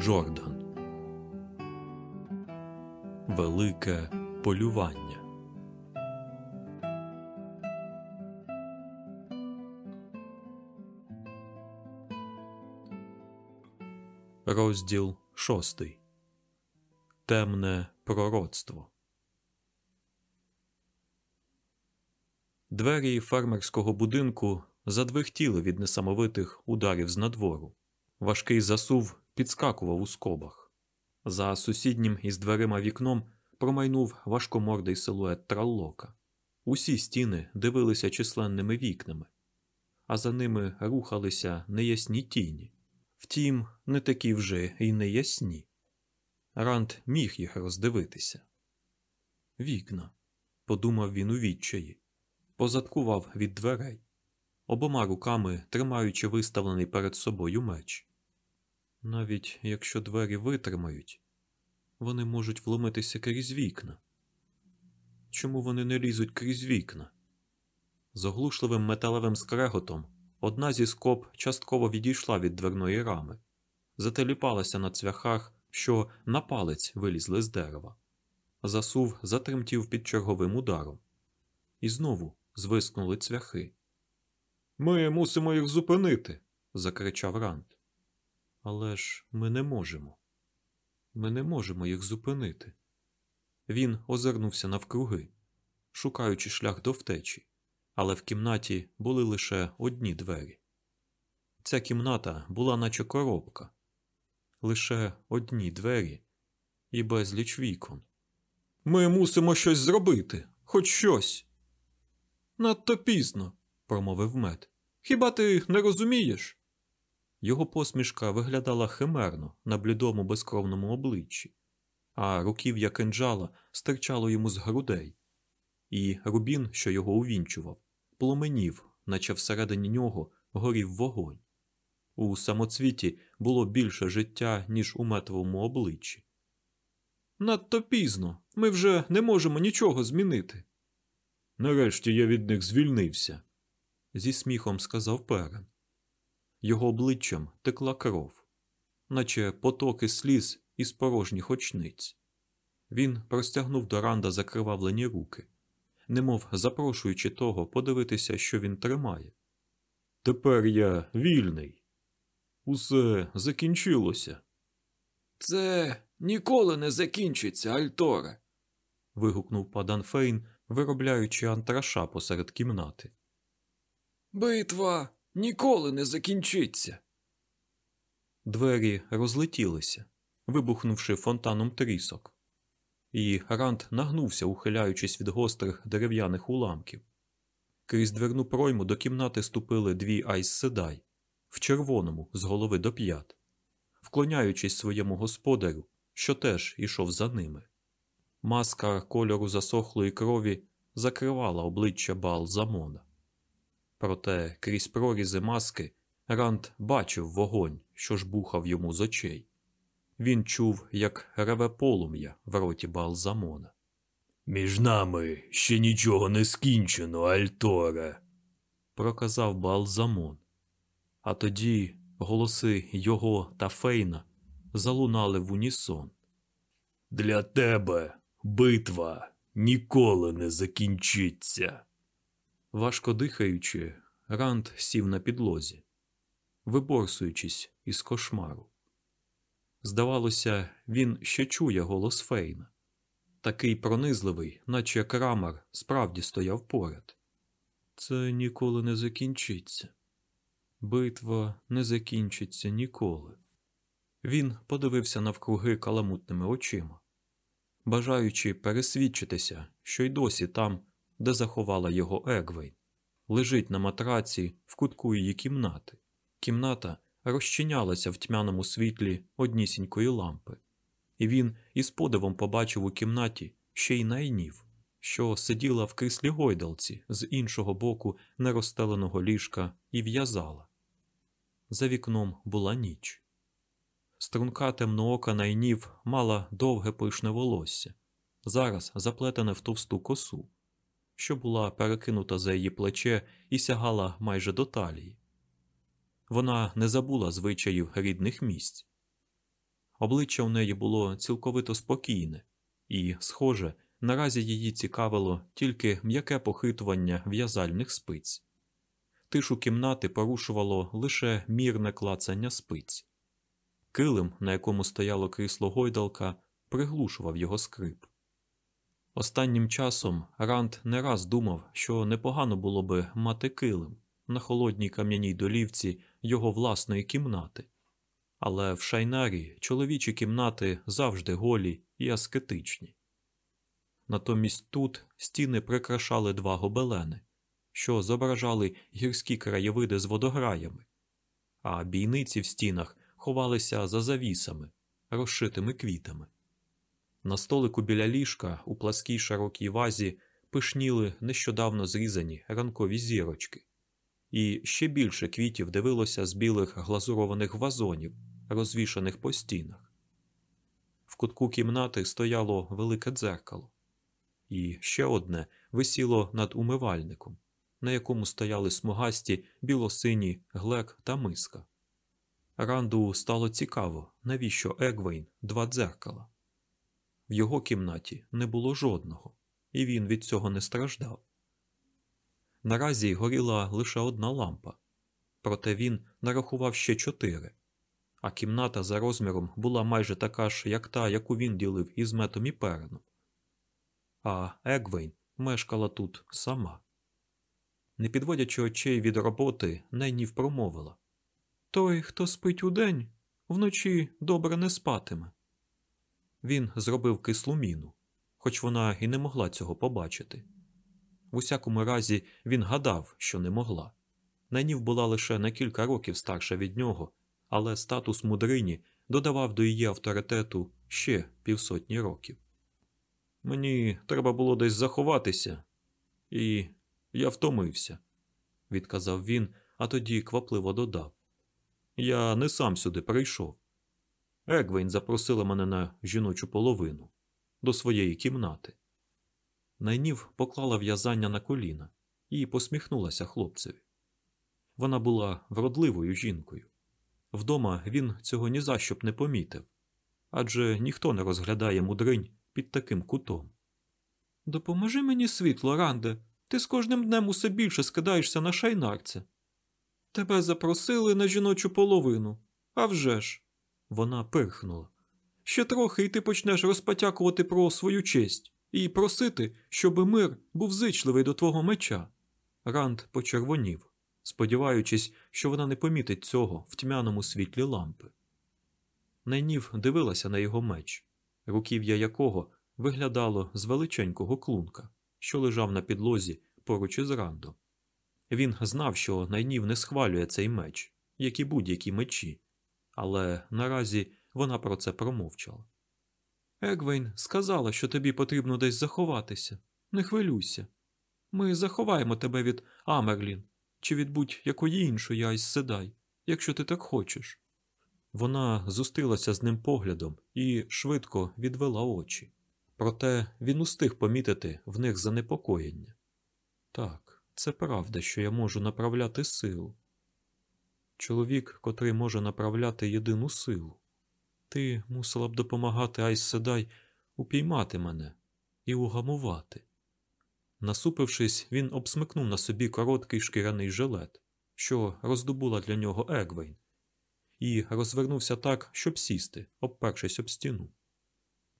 Джордан Велике полювання. Розділ шостий. Темне пророцтво. Двері фермерського будинку задвихтіли від несамовитих ударів з надвору. Важкий засув підскакував у скобах. За сусіднім із дверима вікном промайнув важкомордий силует траллока. Усі стіни дивилися численними вікнами, а за ними рухалися неясні тіні. Втім, не такі вже й неясні. Ранд міг їх роздивитися. Вікна, подумав він у відчаї, позадкував від дверей, обома руками тримаючи виставлений перед собою меч. Навіть якщо двері витримають, вони можуть вломитися крізь вікна. Чому вони не лізуть крізь вікна? З оглушливим металевим скреготом одна зі скоб частково відійшла від дверної рами, зателіпалася на цвяхах, що на палець вилізли з дерева. Засув затремтів під черговим ударом. І знову звискнули цвяхи. Ми мусимо їх зупинити. закричав Ранд. Але ж ми не можемо. Ми не можемо їх зупинити. Він озирнувся навкруги, шукаючи шлях до втечі, але в кімнаті були лише одні двері. Ця кімната була, наче коробка, лише одні двері і безліч вікон. Ми мусимо щось зробити, хоч щось. Надто пізно, промовив мед. Хіба ти не розумієш? Його посмішка виглядала химерно на блідому безкровному обличчі, а руків'я кинджала стирчало йому з грудей, і рубін, що його увінчував, пломенів, наче всередині нього горів вогонь. У самоцвіті було більше життя, ніж у метовому обличчі. Надто пізно, ми вже не можемо нічого змінити. Нарешті я від них звільнився, зі сміхом сказав Перен. Його обличчям текла кров, наче потоки сліз із порожніх очниць. Він простягнув до Ранда закривавлені руки, немов запрошуючи того подивитися, що він тримає. Тепер я вільний. Усе закінчилося. Це ніколи не закінчиться, Альторе. вигукнув падан Фейн, виробляючи антраша посеред кімнати. Битва ніколи не закінчиться. Двері розлетілися, вибухнувши фонтаном трісок, і Ранд нагнувся, ухиляючись від гострих дерев'яних уламків. Крізь дверну пройму до кімнати ступили дві айс-седай в червоному з голови до п'ят, вклоняючись своєму господарю, що теж ішов за ними. Маска кольору засохлої крові закривала обличчя Бал-Замона. Проте крізь прорізи маски Ранд бачив вогонь, що ж бухав йому з очей. Він чув, як реве полум'я в роті Балзамона. Між нами ще нічого не скінчено, Альторе, проказав Балзамон. А тоді голоси його та Фейна залунали в унісон. Для тебе битва ніколи не закінчиться. Важко дихаючи, Ранд сів на підлозі, виборсуючись із кошмару. Здавалося, він ще чує голос Фейна, такий пронизливий, наче крамар справді стояв поряд. Це ніколи не закінчиться. Битва не закінчиться ніколи. Він подивився навкруги каламутними очима, бажаючи пересвідчитися, що й досі там де заховала його Егвейн, лежить на матраці в кутку її кімнати. Кімната розчинялася в тьмяному світлі однісінької лампи, і він із подивом побачив у кімнаті ще й найнів, що сиділа в кріслі гойдалці з іншого боку нерозстеленого ліжка і в'язала. За вікном була ніч. Струнка темноока найнів мала довге пишне волосся, зараз заплетене в товсту косу що була перекинута за її плече і сягала майже до талії. Вона не забула звичаїв рідних місць, Обличчя у неї було цілковито спокійне, і, схоже, наразі її цікавило тільки м'яке похитування в'язальних спиць. Тишу кімнати порушувало лише мірне клацання спиць. Килим, на якому стояло крісло гойдалка, приглушував його скрип. Останнім часом Ранд не раз думав, що непогано було би мати килим на холодній кам'яній долівці його власної кімнати. Але в шайнарі чоловічі кімнати завжди голі і аскетичні. Натомість тут стіни прикрашали два гобелени, що зображали гірські краєвиди з водограями, а бійниці в стінах ховалися за завісами, розшитими квітами. На столику біля ліжка у пласкій широкій вазі пишніли нещодавно зрізані ранкові зірочки, і ще більше квітів дивилося з білих глазурованих вазонів, розвішаних по стінах. В кутку кімнати стояло велике дзеркало, і ще одне висіло над умивальником, на якому стояли смугасті білосині глек та миска. Ранду стало цікаво, навіщо Егвейн два дзеркала. В його кімнаті не було жодного, і він від цього не страждав. Наразі горіла лише одна лампа, проте він нарахував ще чотири, а кімната за розміром була майже така ж, як та, яку він ділив із метом і переном. А Егвейн мешкала тут сама. Не підводячи очей від роботи, Нейнів промовила Той, хто спить удень, вночі добре не спатиме. Він зробив кислу міну, хоч вона і не могла цього побачити. В усякому разі, він гадав, що не могла. Найнів була лише на кілька років старша від нього, але статус мудрині додавав до її авторитету ще півсотні років. Мені треба було десь заховатися, і я втомився, відказав він, а тоді квапливо додав. Я не сам сюди прийшов. Егвейн запросила мене на жіночу половину до своєї кімнати. Найнів поклала в'язання на коліна і посміхнулася хлопцеві. Вона була вродливою жінкою. Вдома він цього ні за що б не помітив адже ніхто не розглядає мудринь під таким кутом. Допоможи мені світло, Ранде, ти з кожним днем усе більше скидаєшся на шайнарця. Тебе запросили на жіночу половину. А вже ж!» Вона пирхнула. Ще трохи і ти почнеш розпотякувати про свою честь і просити, щоб мир був зичливий до твого меча. Ранд почервонів, сподіваючись, що вона не помітить цього в тьмяному світлі лампи. Найнів дивилася на його меч, руків'я якого виглядало з величенького клунка, що лежав на підлозі поруч із Рандом. Він знав, що Найнів не схвалює цей меч, як і будь-які мечі, але наразі вона про це промовчала. Егвейн сказала, що тобі потрібно десь заховатися. Не хвилюйся. Ми заховаємо тебе від Амерлін чи від будь-якої іншої Айз Седай, якщо ти так хочеш. Вона зустрілася з ним поглядом і швидко відвела очі. Проте він устиг помітити в них занепокоєння. Так, це правда, що я можу направляти силу. Чоловік, котрий може направляти єдину силу. Ти мусила б допомагати Айс Седай упіймати мене і угамувати. Насупившись, він обсмикнув на собі короткий шкіряний жилет, що роздобула для нього Егвейн, і розвернувся так, щоб сісти, обпершись об стіну.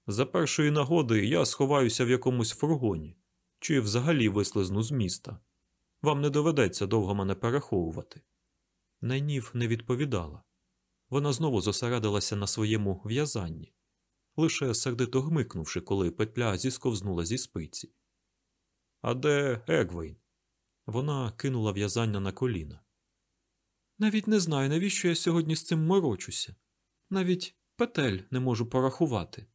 За першої нагоди я сховаюся в якомусь фургоні чи взагалі вислизну з міста. Вам не доведеться довго мене переховувати. Найнів не відповідала. Вона знову зосередилася на своєму в'язанні, лише сердито гмикнувши, коли петля зісковзнула зі спиці. А де Егвейн? Вона кинула в'язання на коліна. Навіть не знаю, навіщо я сьогодні з цим морочуся. Навіть петель не можу порахувати.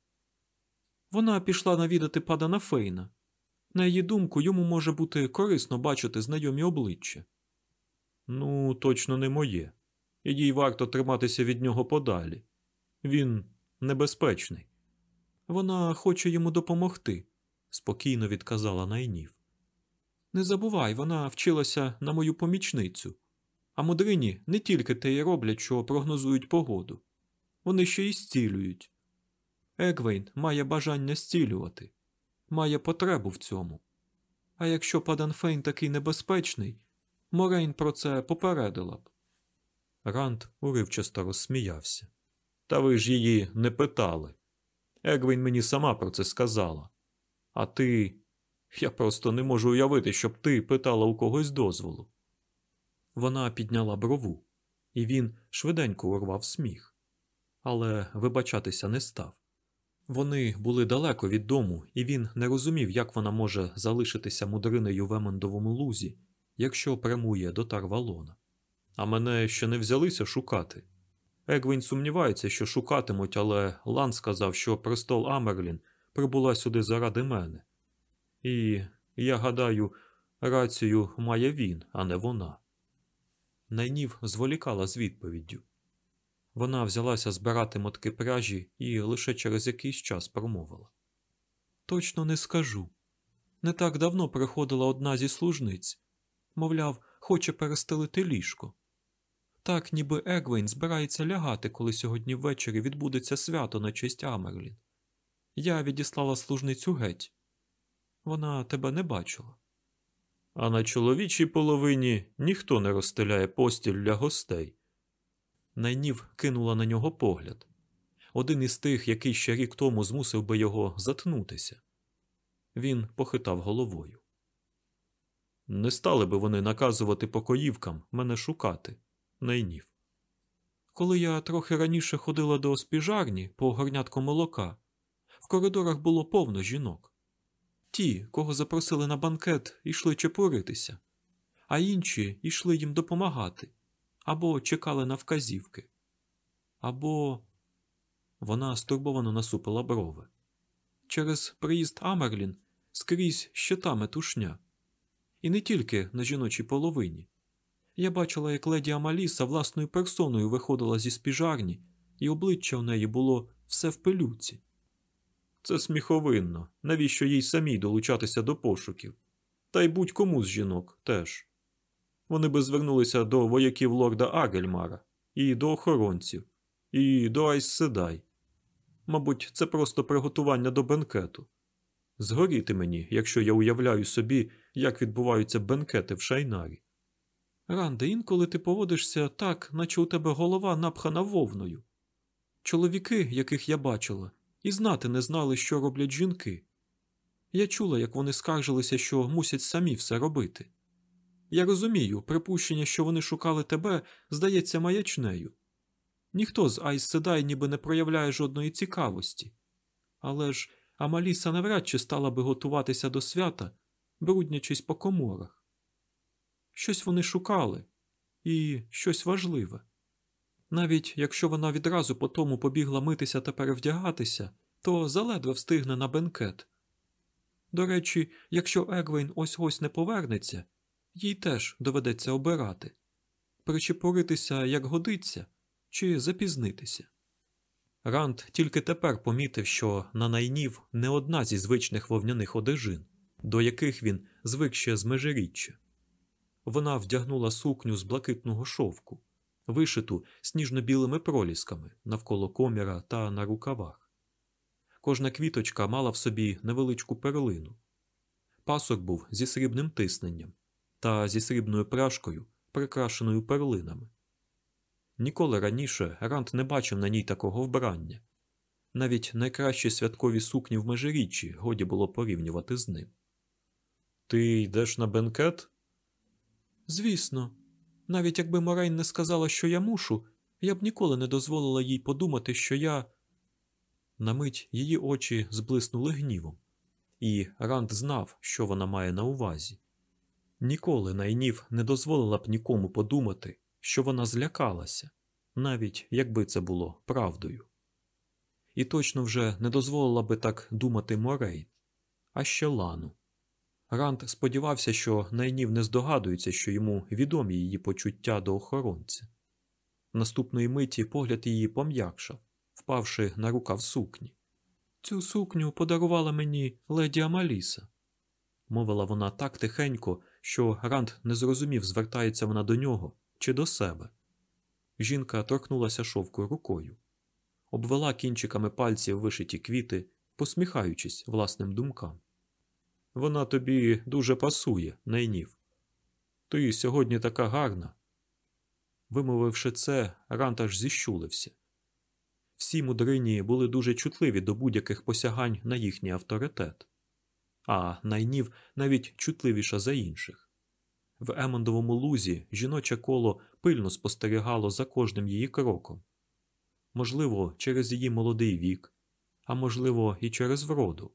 Вона пішла навідати падана Фейна. На її думку, йому може бути корисно бачити знайомі обличчя. Ну, точно не моє, і їй варто триматися від нього подалі. Він небезпечний. Вона хоче йому допомогти, спокійно відказала Найнів. Не забувай, вона вчилася на мою помічницю, а мудрині не тільки те й роблять, що прогнозують погоду. вони ще й зцілюють. Егвейн має бажання зцілювати, має потребу в цьому. А якщо Падан Фейн такий небезпечний, Морейн про це попередила б. Ранд уривчасто розсміявся. Та ви ж її не питали. Егвін мені сама про це сказала. А ти. Я просто не можу уявити, щоб ти питала у когось дозволу. Вона підняла брову, і він швиденько урвав сміх, але вибачатися не став. Вони були далеко від дому, і він не розумів, як вона може залишитися мудринею в Емондовому лузі, якщо прямує до Тарвалона. А мене ще не взялися шукати. Егвін сумнівається, що шукатимуть, але Лан сказав, що престол Амерлін прибула сюди заради мене. І, я гадаю, рацію має він, а не вона. Найнів зволікала з відповіддю. Вона взялася збирати мотки пряжі і лише через якийсь час промовила. Точно не скажу. Не так давно приходила одна зі служниць. Мовляв, хоче перестелити ліжко. Так, ніби Егвейн збирається лягати, коли сьогодні ввечері відбудеться свято на честь Амерлін. Я відіслала служницю геть. Вона тебе не бачила. А на чоловічій половині ніхто не розстеляє постіль для гостей. Найнів кинула на нього погляд. Один із тих, який ще рік тому змусив би його затнутися. Він похитав головою. Не стали би вони наказувати покоївкам мене шукати, найнів. Коли я трохи раніше ходила до спіжарні по горнятку молока, в коридорах було повно жінок. Ті, кого запросили на банкет, йшли чепуритися, а інші йшли їм допомагати або чекали на вказівки, або вона стурбовано насупила брови. Через приїзд Амерлін скрізь щита метушня. І не тільки на жіночій половині. Я бачила, як леді Амаліса власною персоною виходила зі спіжарні, і обличчя в неї було все в пилюці. Це сміховинно. Навіщо їй самій долучатися до пошуків? Та й будь-кому з жінок теж. Вони би звернулися до вояків лорда Агельмара, і до охоронців, і до Айс Седай. Мабуть, це просто приготування до бенкету. Згоріти мені, якщо я уявляю собі, як відбуваються бенкети в шайнарі. Ранде, інколи ти поводишся так, наче у тебе голова напхана вовною. Чоловіки, яких я бачила, і знати не знали, що роблять жінки. Я чула, як вони скаржилися, що мусять самі все робити. Я розумію, припущення, що вони шукали тебе, здається маячнею. Ніхто з Айс Седай ніби не проявляє жодної цікавості. Але ж Амаліса навряд чи стала би готуватися до свята, бруднячись по коморах. Щось вони шукали, і щось важливе. Навіть якщо вона відразу по тому побігла митися та перевдягатися, то заледве встигне на бенкет. До речі, якщо Егвейн ось ось не повернеться, їй теж доведеться обирати причепуритися, як годиться, чи запізнитися. Ранд тільки тепер помітив, що на найнів не одна зі звичних вовняних одежин, до яких він звик ще з межиріччя. Вона вдягнула сукню з блакитного шовку, вишиту сніжно-білими пролісками навколо коміра та на рукавах. Кожна квіточка мала в собі невеличку перлину. Пасок був зі срібним тисненням та зі срібною пряжкою, прикрашеною перлинами. Ніколи раніше Рант не бачив на ній такого вбрання. Навіть найкращі святкові сукні в межиріччі годі було порівнювати з ним. Ти йдеш на бенкет? Звісно, навіть якби Морейн не сказала, що я мушу, я б ніколи не дозволила їй подумати, що я. На мить її очі зблиснули гнівом, і Ранд знав, що вона має на увазі. Ніколи найнів не дозволила б нікому подумати, що вона злякалася, навіть якби це було правдою. І точно вже не дозволила би так думати Морейн, а ще Лану. Ранд сподівався, що найнів не здогадується, що йому відомі її почуття до охоронця. Наступної миті погляд її пом'якшав, впавши на рукав сукні. Цю сукню подарувала мені леді Амаліса, мовила вона так тихенько, що Ранд не зрозумів, звертається вона до нього чи до себе. Жінка торкнулася шовку рукою. обвела кінчиками пальців вишиті квіти, посміхаючись власним думкам. Вона тобі дуже пасує, найнів. Ти сьогодні така гарна. Вимовивши це, Рант аж зіщулився. Всі мудрині були дуже чутливі до будь-яких посягань на їхній авторитет, а найнів навіть чутливіша за інших. В Емондовому лузі жіноче коло пильно спостерігало за кожним її кроком. Можливо, через її молодий вік, а можливо, і через вроду.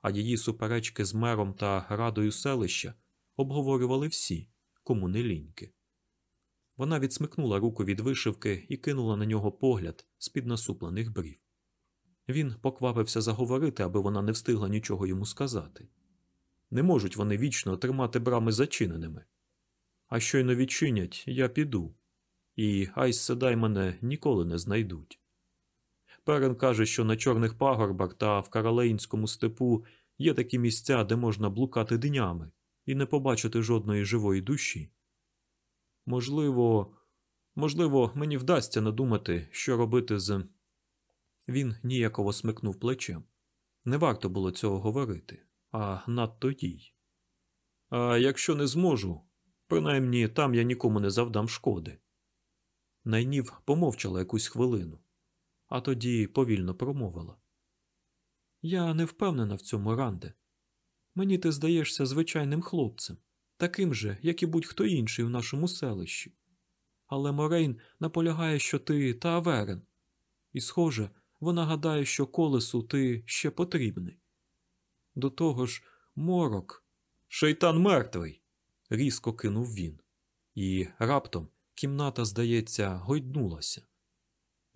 А її суперечки з мером та радою селища обговорювали всі, кому не ліньки. Вона відсмикнула руку від вишивки і кинула на нього погляд з-під насуплених брів. Він поквапився заговорити, аби вона не встигла нічого йому сказати. Не можуть вони вічно тримати брами зачиненими. А щойно відчинять, я піду, і Айс Седай мене ніколи не знайдуть. Перен каже, що на чорних пагорбах та в Каралеїнському степу є такі місця, де можна блукати днями і не побачити жодної живої душі. Можливо, можливо, мені вдасться надумати, що робити з. Він ніяково смикнув плечем. Не варто було цього говорити, а надто їй. А якщо не зможу, принаймні там я нікому не завдам шкоди. Найнів помовчала якусь хвилину, а тоді повільно промовила. Я не впевнена в цьому, Ранде. Мені ти здаєшся звичайним хлопцем, таким же, як і будь-хто інший у нашому селищі. Але Морейн наполягає, що ти та І, схоже, вона гадає, що колесу ти ще потрібний. До того ж, морок. Шейтан мертвий. різко кинув він. І раптом кімната, здається, гойднулася.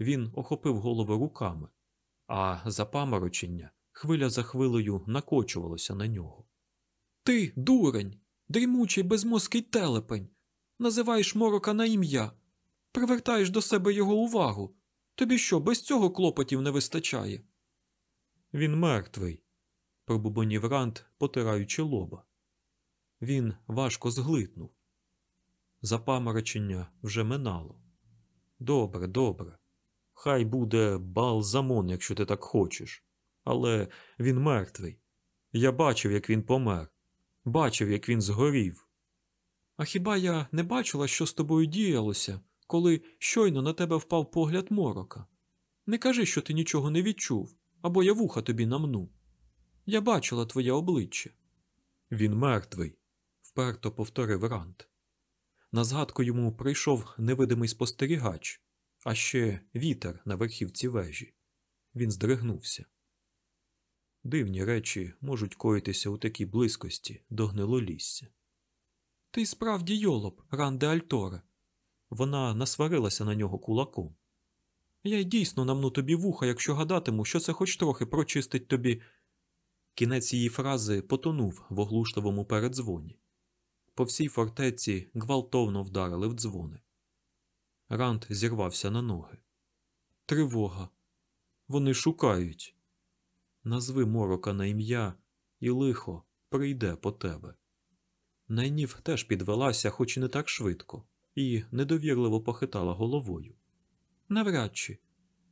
Він охопив голову руками, а запаморочення хвиля за хвилею накочувалося на нього. Ти, дурень, дрімучий безмозкий телепень, називаєш морока на ім'я, привертаєш до себе його увагу. Тобі що, без цього клопотів не вистачає? Він мертвий, пробубонів Рант, потираючи лоба. Він важко зглитнув. Запаморочення вже минало. Добре, добре. Хай буде балзамон, якщо ти так хочеш. Але він мертвий. Я бачив, як він помер. Бачив, як він згорів. А хіба я не бачила, що з тобою діялося, коли щойно на тебе впав погляд морока? Не кажи, що ти нічого не відчув, або я вуха тобі намну. Я бачила твоє обличчя. Він мертвий, вперто повторив Рант. На згадку йому прийшов невидимий спостерігач, а ще вітер на верхівці вежі. Він здригнувся. Дивні речі можуть коїтися у такій близькості до гнилолісся. Ти справді йолоп, Ранде Альторе. Вона насварилася на нього кулаком. Я й дійсно намну тобі вуха, якщо гадатиму, що це хоч трохи прочистить тобі. Кінець її фрази потонув в оглушливому передзвоні. По всій фортеці гвалтовно вдарили в дзвони. Ранд зірвався на ноги. Тривога. Вони шукають. Назви морока на ім'я, і лихо прийде по тебе. Найнів теж підвелася, хоч і не так швидко, і недовірливо похитала головою. Навряд чи,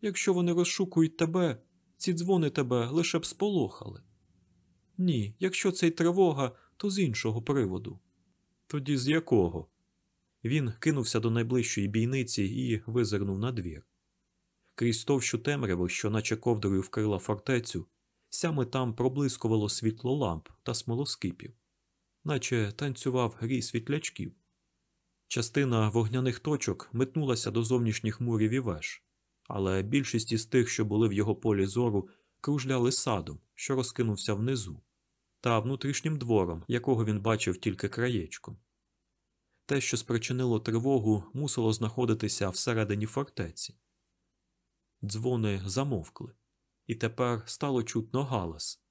якщо вони розшукують тебе, ці дзвони тебе лише б сполохали. Ні, якщо це й тривога, то з іншого приводу. Тоді з якого? Він кинувся до найближчої бійниці і визирнув на двір. Крізь товщу темряву, що наче ковдрою вкрила фортецю, сями там проблискувало світло ламп та смолоскипів, наче танцював грій світлячків. Частина вогняних точок метнулася до зовнішніх мурів і веж, але більшість із тих, що були в його полі зору, кружляли садом, що розкинувся внизу, та внутрішнім двором, якого він бачив тільки краєчком. Те, що спричинило тривогу, мусило знаходитися всередині фортеці. Дзвони замовкли, і тепер стало чутно галас,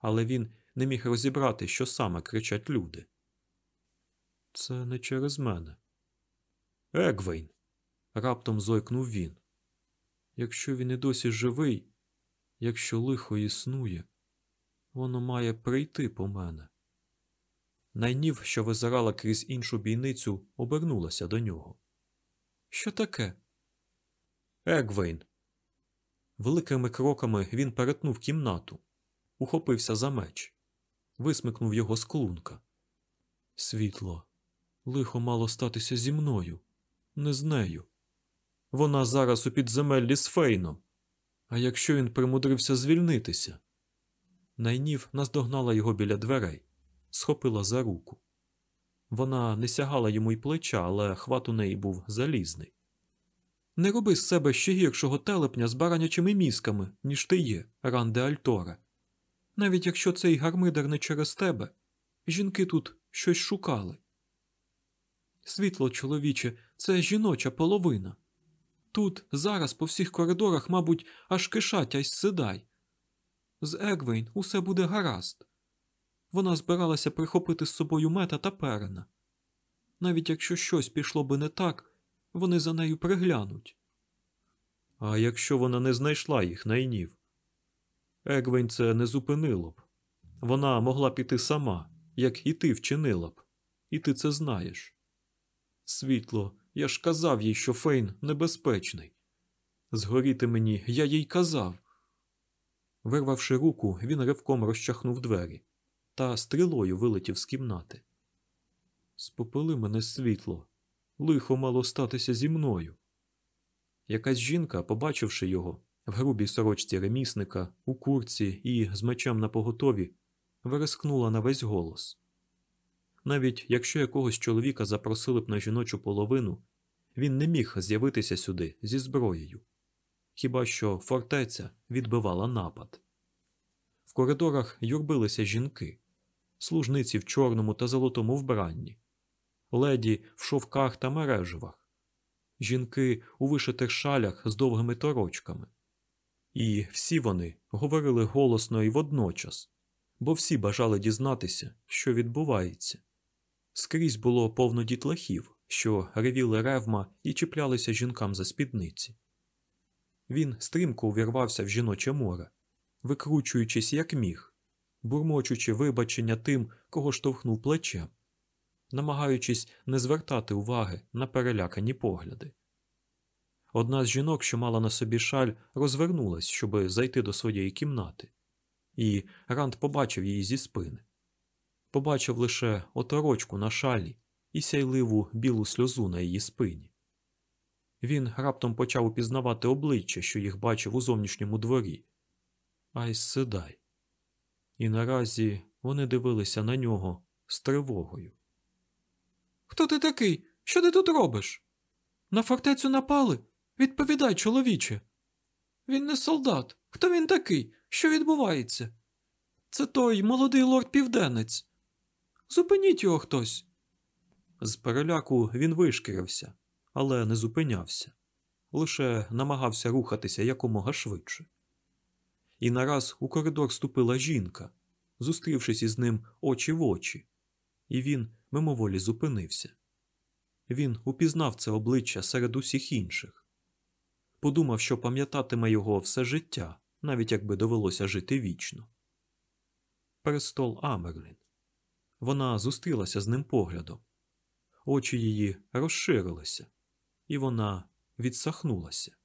але він не міг розібрати, що саме кричать люди. Це не через мене. Егвейн. раптом зойкнув він. Якщо він і досі живий, якщо лихо існує, воно має прийти по мене. Найнів, що визирала крізь іншу бійницю, обернулася до нього. Що таке? Егвейн. Великими кроками він перетнув кімнату, ухопився за меч, висмикнув його з клунка. Світло. Лихо мало статися зі мною, не з нею. Вона зараз у підземеллі з Фейном. А якщо він примудрився звільнитися? Найнів наздогнала його біля дверей, схопила за руку. Вона не сягала йому й плеча, але хват у неї був залізний. Не роби з себе ще гіршого телепня з баранячими мізками, ніж ти є, Ранде Альторе. Навіть якщо цей гармидер не через тебе, жінки тут щось шукали. Світло, чоловіче, це жіноча половина. Тут зараз по всіх коридорах, мабуть, аж кишать ась сидай. З Егвейн усе буде гаразд. Вона збиралася прихопити з собою мета та перена. Навіть якщо щось пішло би не так, вони за нею приглянуть. А якщо вона не знайшла їх найнів? Егвень це не зупинило б. Вона могла піти сама, як і ти вчинила б, і ти це знаєш. Світло, я ж казав їй, що Фейн небезпечний. Згоріти мені, я їй казав. Вирвавши руку, він ривком розчахнув двері та стрілою вилетів з кімнати. Спопили мене світло, лихо мало статися зі мною. Якась жінка, побачивши його в грубій сорочці ремісника, у курці і з мечем на поготові, верескнула на весь голос. Навіть якщо якогось чоловіка запросили б на жіночу половину, він не міг з'явитися сюди зі зброєю. Хіба що фортеця відбивала напад. В коридорах юрбилися жінки, служниці в чорному та золотому вбранні, леді в шовках та мереживах, жінки у вишитих шалях з довгими торочками. І всі вони говорили голосно і водночас, бо всі бажали дізнатися, що відбувається. Скрізь було повно дітлахів, що ревіли ревма і чіплялися жінкам за спідниці. Він стрімко увірвався в жіноче море, викручуючись як міг, бурмочучи вибачення тим, кого штовхнув плечем, намагаючись не звертати уваги на перелякані погляди. Одна з жінок, що мала на собі шаль, розвернулась, щоби зайти до своєї кімнати, і Ранд побачив її зі спини. Побачив лише оторочку на шалі і сяйливу білу сльозу на її спині. Він раптом почав упізнавати обличчя, що їх бачив у зовнішньому дворі. Айс седай. І наразі вони дивилися на нього з тривогою. Хто ти такий? Що ти тут робиш? На фортецю напали? Відповідай, чоловіче. Він не солдат. Хто він такий? Що відбувається? Це той молодий лорд південець. Зупиніть його хтось. З переляку він вишкірився, але не зупинявся, лише намагався рухатися якомога швидше. І нараз у коридор ступила жінка, зустрівшись із ним очі в очі, і він мимоволі зупинився. Він упізнав це обличчя серед усіх інших. Подумав, що пам'ятатиме його все життя, навіть якби довелося жити вічно. Престол Амерлін. Вона зустрілася з ним поглядом. Очі її розширилися, і вона відсахнулася.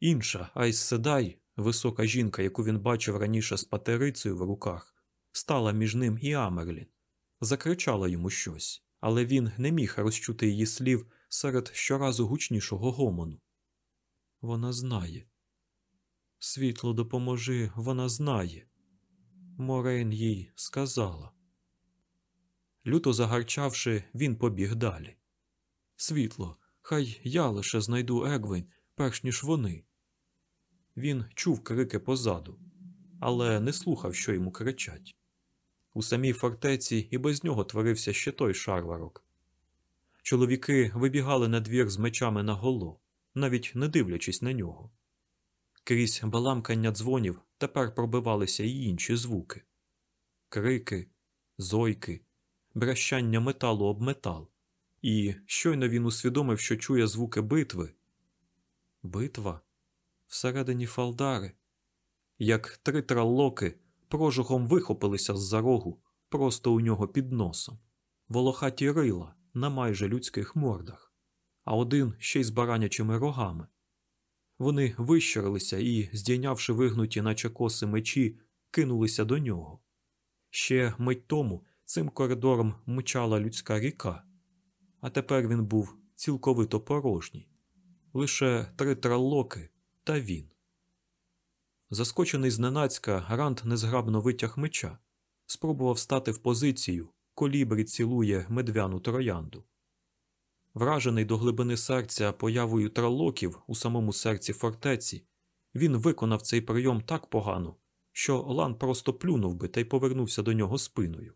Інша Айс Седай, висока жінка, яку він бачив раніше з патерицею в руках, стала між ним і Амерлін, закричала йому щось, але він не міг розчути її слів серед щоразу гучнішого гомону. Вона знає. Світло допоможи, вона знає. Морейн їй сказала. Люто загарчавши, він побіг далі. Світло, хай я лише знайду Егвень, перш ніж вони. Він чув крики позаду, але не слухав, що йому кричать. У самій фортеці і без нього творився ще той шарварок. Чоловіки вибігали на двір з мечами наголо, навіть не дивлячись на нього. Крізь баламкання дзвонів тепер пробивалися й інші звуки крики, зойки, брещання металу об метал. І щойно він усвідомив, що чує звуки битви. Битва всередині фалдари, як три траллоки прожухом вихопилися з за рогу просто у нього під носом, волохаті рила на майже людських мордах, а один ще й з баранячими рогами. Вони вищирилися і, здійнявши вигнуті, наче коси мечі, кинулися до нього. Ще мить тому цим коридором мчала людська ріка, а тепер він був цілковито порожній. Лише три траллоки та він. Заскочений зненацька, Рант незграбно витяг меча, спробував стати в позицію, колібрі цілує медвяну троянду. Вражений до глибини серця появою тралоків у самому серці фортеці, він виконав цей прийом так погано, що Лан просто плюнув би та й повернувся до нього спиною.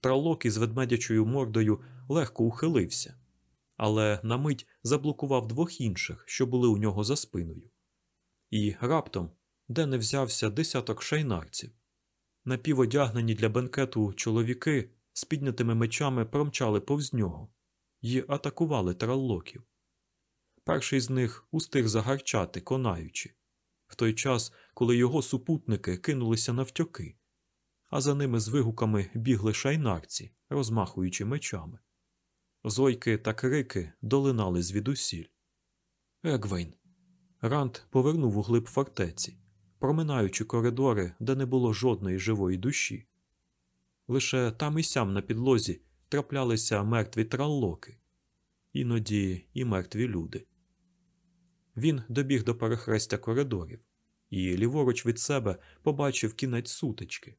Тралок із ведмедячою мордою легко ухилився, але на мить заблокував двох інших, що були у нього за спиною. І раптом, де не взявся десяток шайнарців. Напіводягнені для бенкету чоловіки з піднятими мечами промчали повз нього і атакували траллоків. Перший з них устиг загарчати, конаючи, в той час, коли його супутники кинулися навтьоки, а за ними з вигуками бігли шайнарці, розмахуючи мечами. Зойки та крики долинали звідусіль. Егвейн. Рант повернув у глиб фортеці, проминаючи коридори, де не було жодної живої душі. Лише там і сям на підлозі траплялися мертві траллоки, іноді і мертві люди. Він добіг до перехрестя коридорів і ліворуч від себе побачив кінець сутички.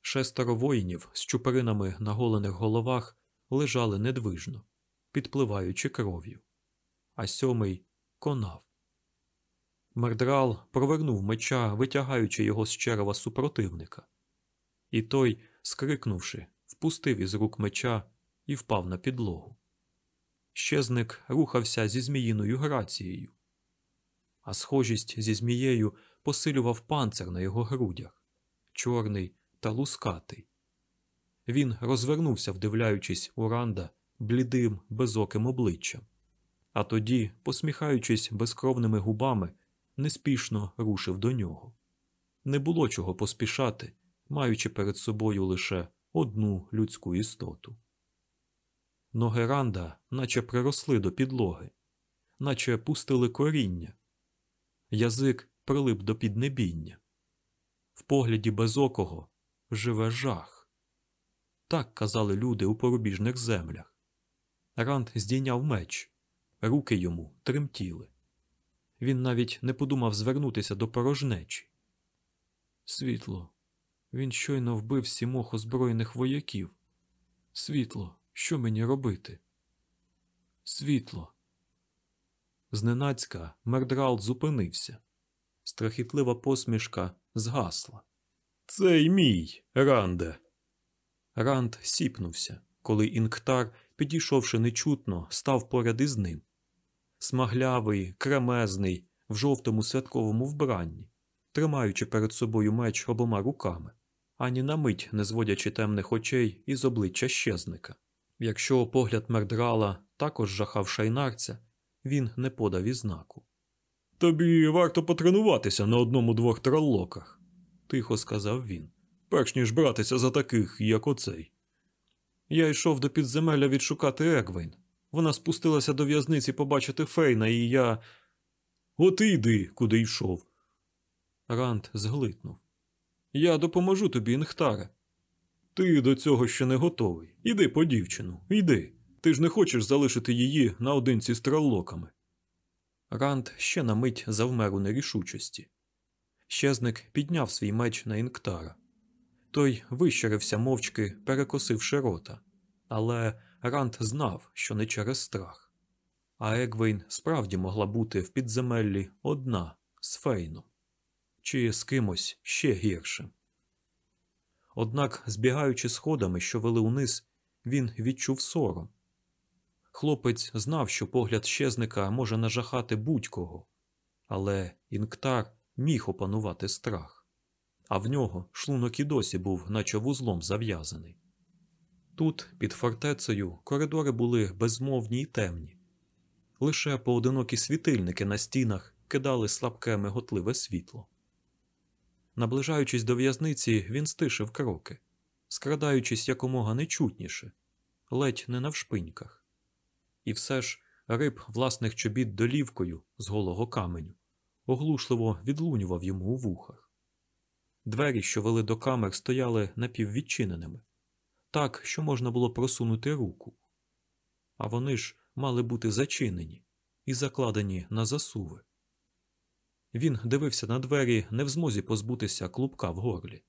Шестеро воїнів з чупаринами на голених головах лежали недвижно, підпливаючи кров'ю, а сьомий конав. Мердрал провернув меча, витягаючи його з черева супротивника. І той, скрикнувши, впустив із рук меча і впав на підлогу. Щезник рухався зі зміїною грацією, а схожість зі змією посилював панцир на його грудях, чорний та лускатий. Він розвернувся, вдивляючись у Ранда блідим, безоким обличчям, а тоді, посміхаючись безкровними губами, неспішно рушив до нього. Не було чого поспішати, маючи перед собою лише одну людську істоту. Ноги Ранда наче приросли до підлоги, наче пустили коріння. Язик прилип до піднебіння. В погляді безокого живе жах. Так казали люди у порубіжних землях. Ранд здійняв меч, руки йому тремтіли. Він навіть не подумав звернутися до порожнечі. Світло. Він щойно вбив сімох озброєних вояків. Світло, що мені робити? Світло. Зненацька мердрал зупинився. Страхітлива посмішка згасла. Цей мій, Ранде. Ранд сіпнувся, коли інктар, підійшовши нечутно, став поряд із ним. Смаглявий, кремезний, в жовтому святковому вбранні, тримаючи перед собою меч обома руками, ані на мить не зводячи темних очей із обличчя щезника. Якщо погляд мердрала також жахав шайнарця, він не подав і знаку. Тобі варто потренуватися на одному-двох траллоках, тихо сказав він, перш ніж братися за таких, як оцей. Я йшов до підземелля відшукати Егвейн. Вона спустилася до в'язниці побачити Фейна, і я. От і йди, куди йшов. Ранд зглитнув. Я допоможу тобі, Інхтаре. Ти до цього ще не готовий. Іди по дівчину, йди. Ти ж не хочеш залишити її наодинці з траллоками. Ранд ще на мить завмер у нерішучості. Щезник підняв свій меч на інктара. Той вищерився мовчки, перекосивши рота, але Ранд знав, що не через страх. А Егвейн справді могла бути в підземеллі одна з Фейном чи з кимось ще гіршим. Однак, збігаючи сходами, що вели униз, він відчув сором. Хлопець знав, що погляд щезника може нажахати будь-кого, але інктар міг опанувати страх, а в нього шлунок і досі був, наче вузлом зав'язаний. Тут, під фортецею, коридори були безмовні й темні. Лише поодинокі світильники на стінах кидали слабке миготливе світло. Наближаючись до в'язниці, він стишив кроки, скрадаючись якомога нечутніше, ледь не навшпиньках. І все ж риб власних чобіт долівкою з голого каменю, оглушливо відлунював йому у вухах. Двері, що вели до камер, стояли напіввідчиненими, так, що можна було просунути руку. А вони ж мали бути зачинені і закладені на засуви. Він дивився на двері, не в змозі позбутися клубка в горлі.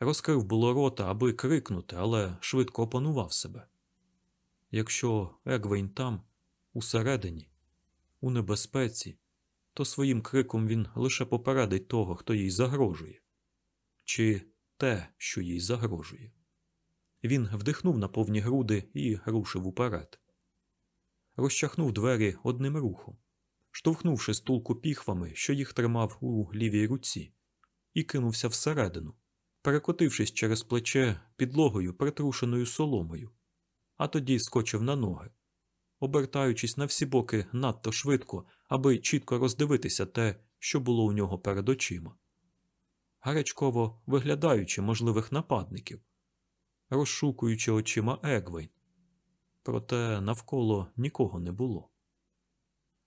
Розкрив було рота, аби крикнути, але швидко опанував себе. Якщо Егвейн там, усередині, у небезпеці, то своїм криком він лише попередить того, хто їй загрожує, чи те, що їй загрожує. Він вдихнув на повні груди і рушив уперед. Розчахнув двері одним рухом, штовхнувши стулку піхвами, що їх тримав у лівій руці, і кинувся всередину, перекотившись через плече підлогою, притрушеною соломою, а тоді скочив на ноги, обертаючись на всі боки надто швидко, аби чітко роздивитися те, що було у нього перед очима. Гарячково виглядаючи можливих нападників, розшукуючи очима Егвейн, проте навколо нікого не було.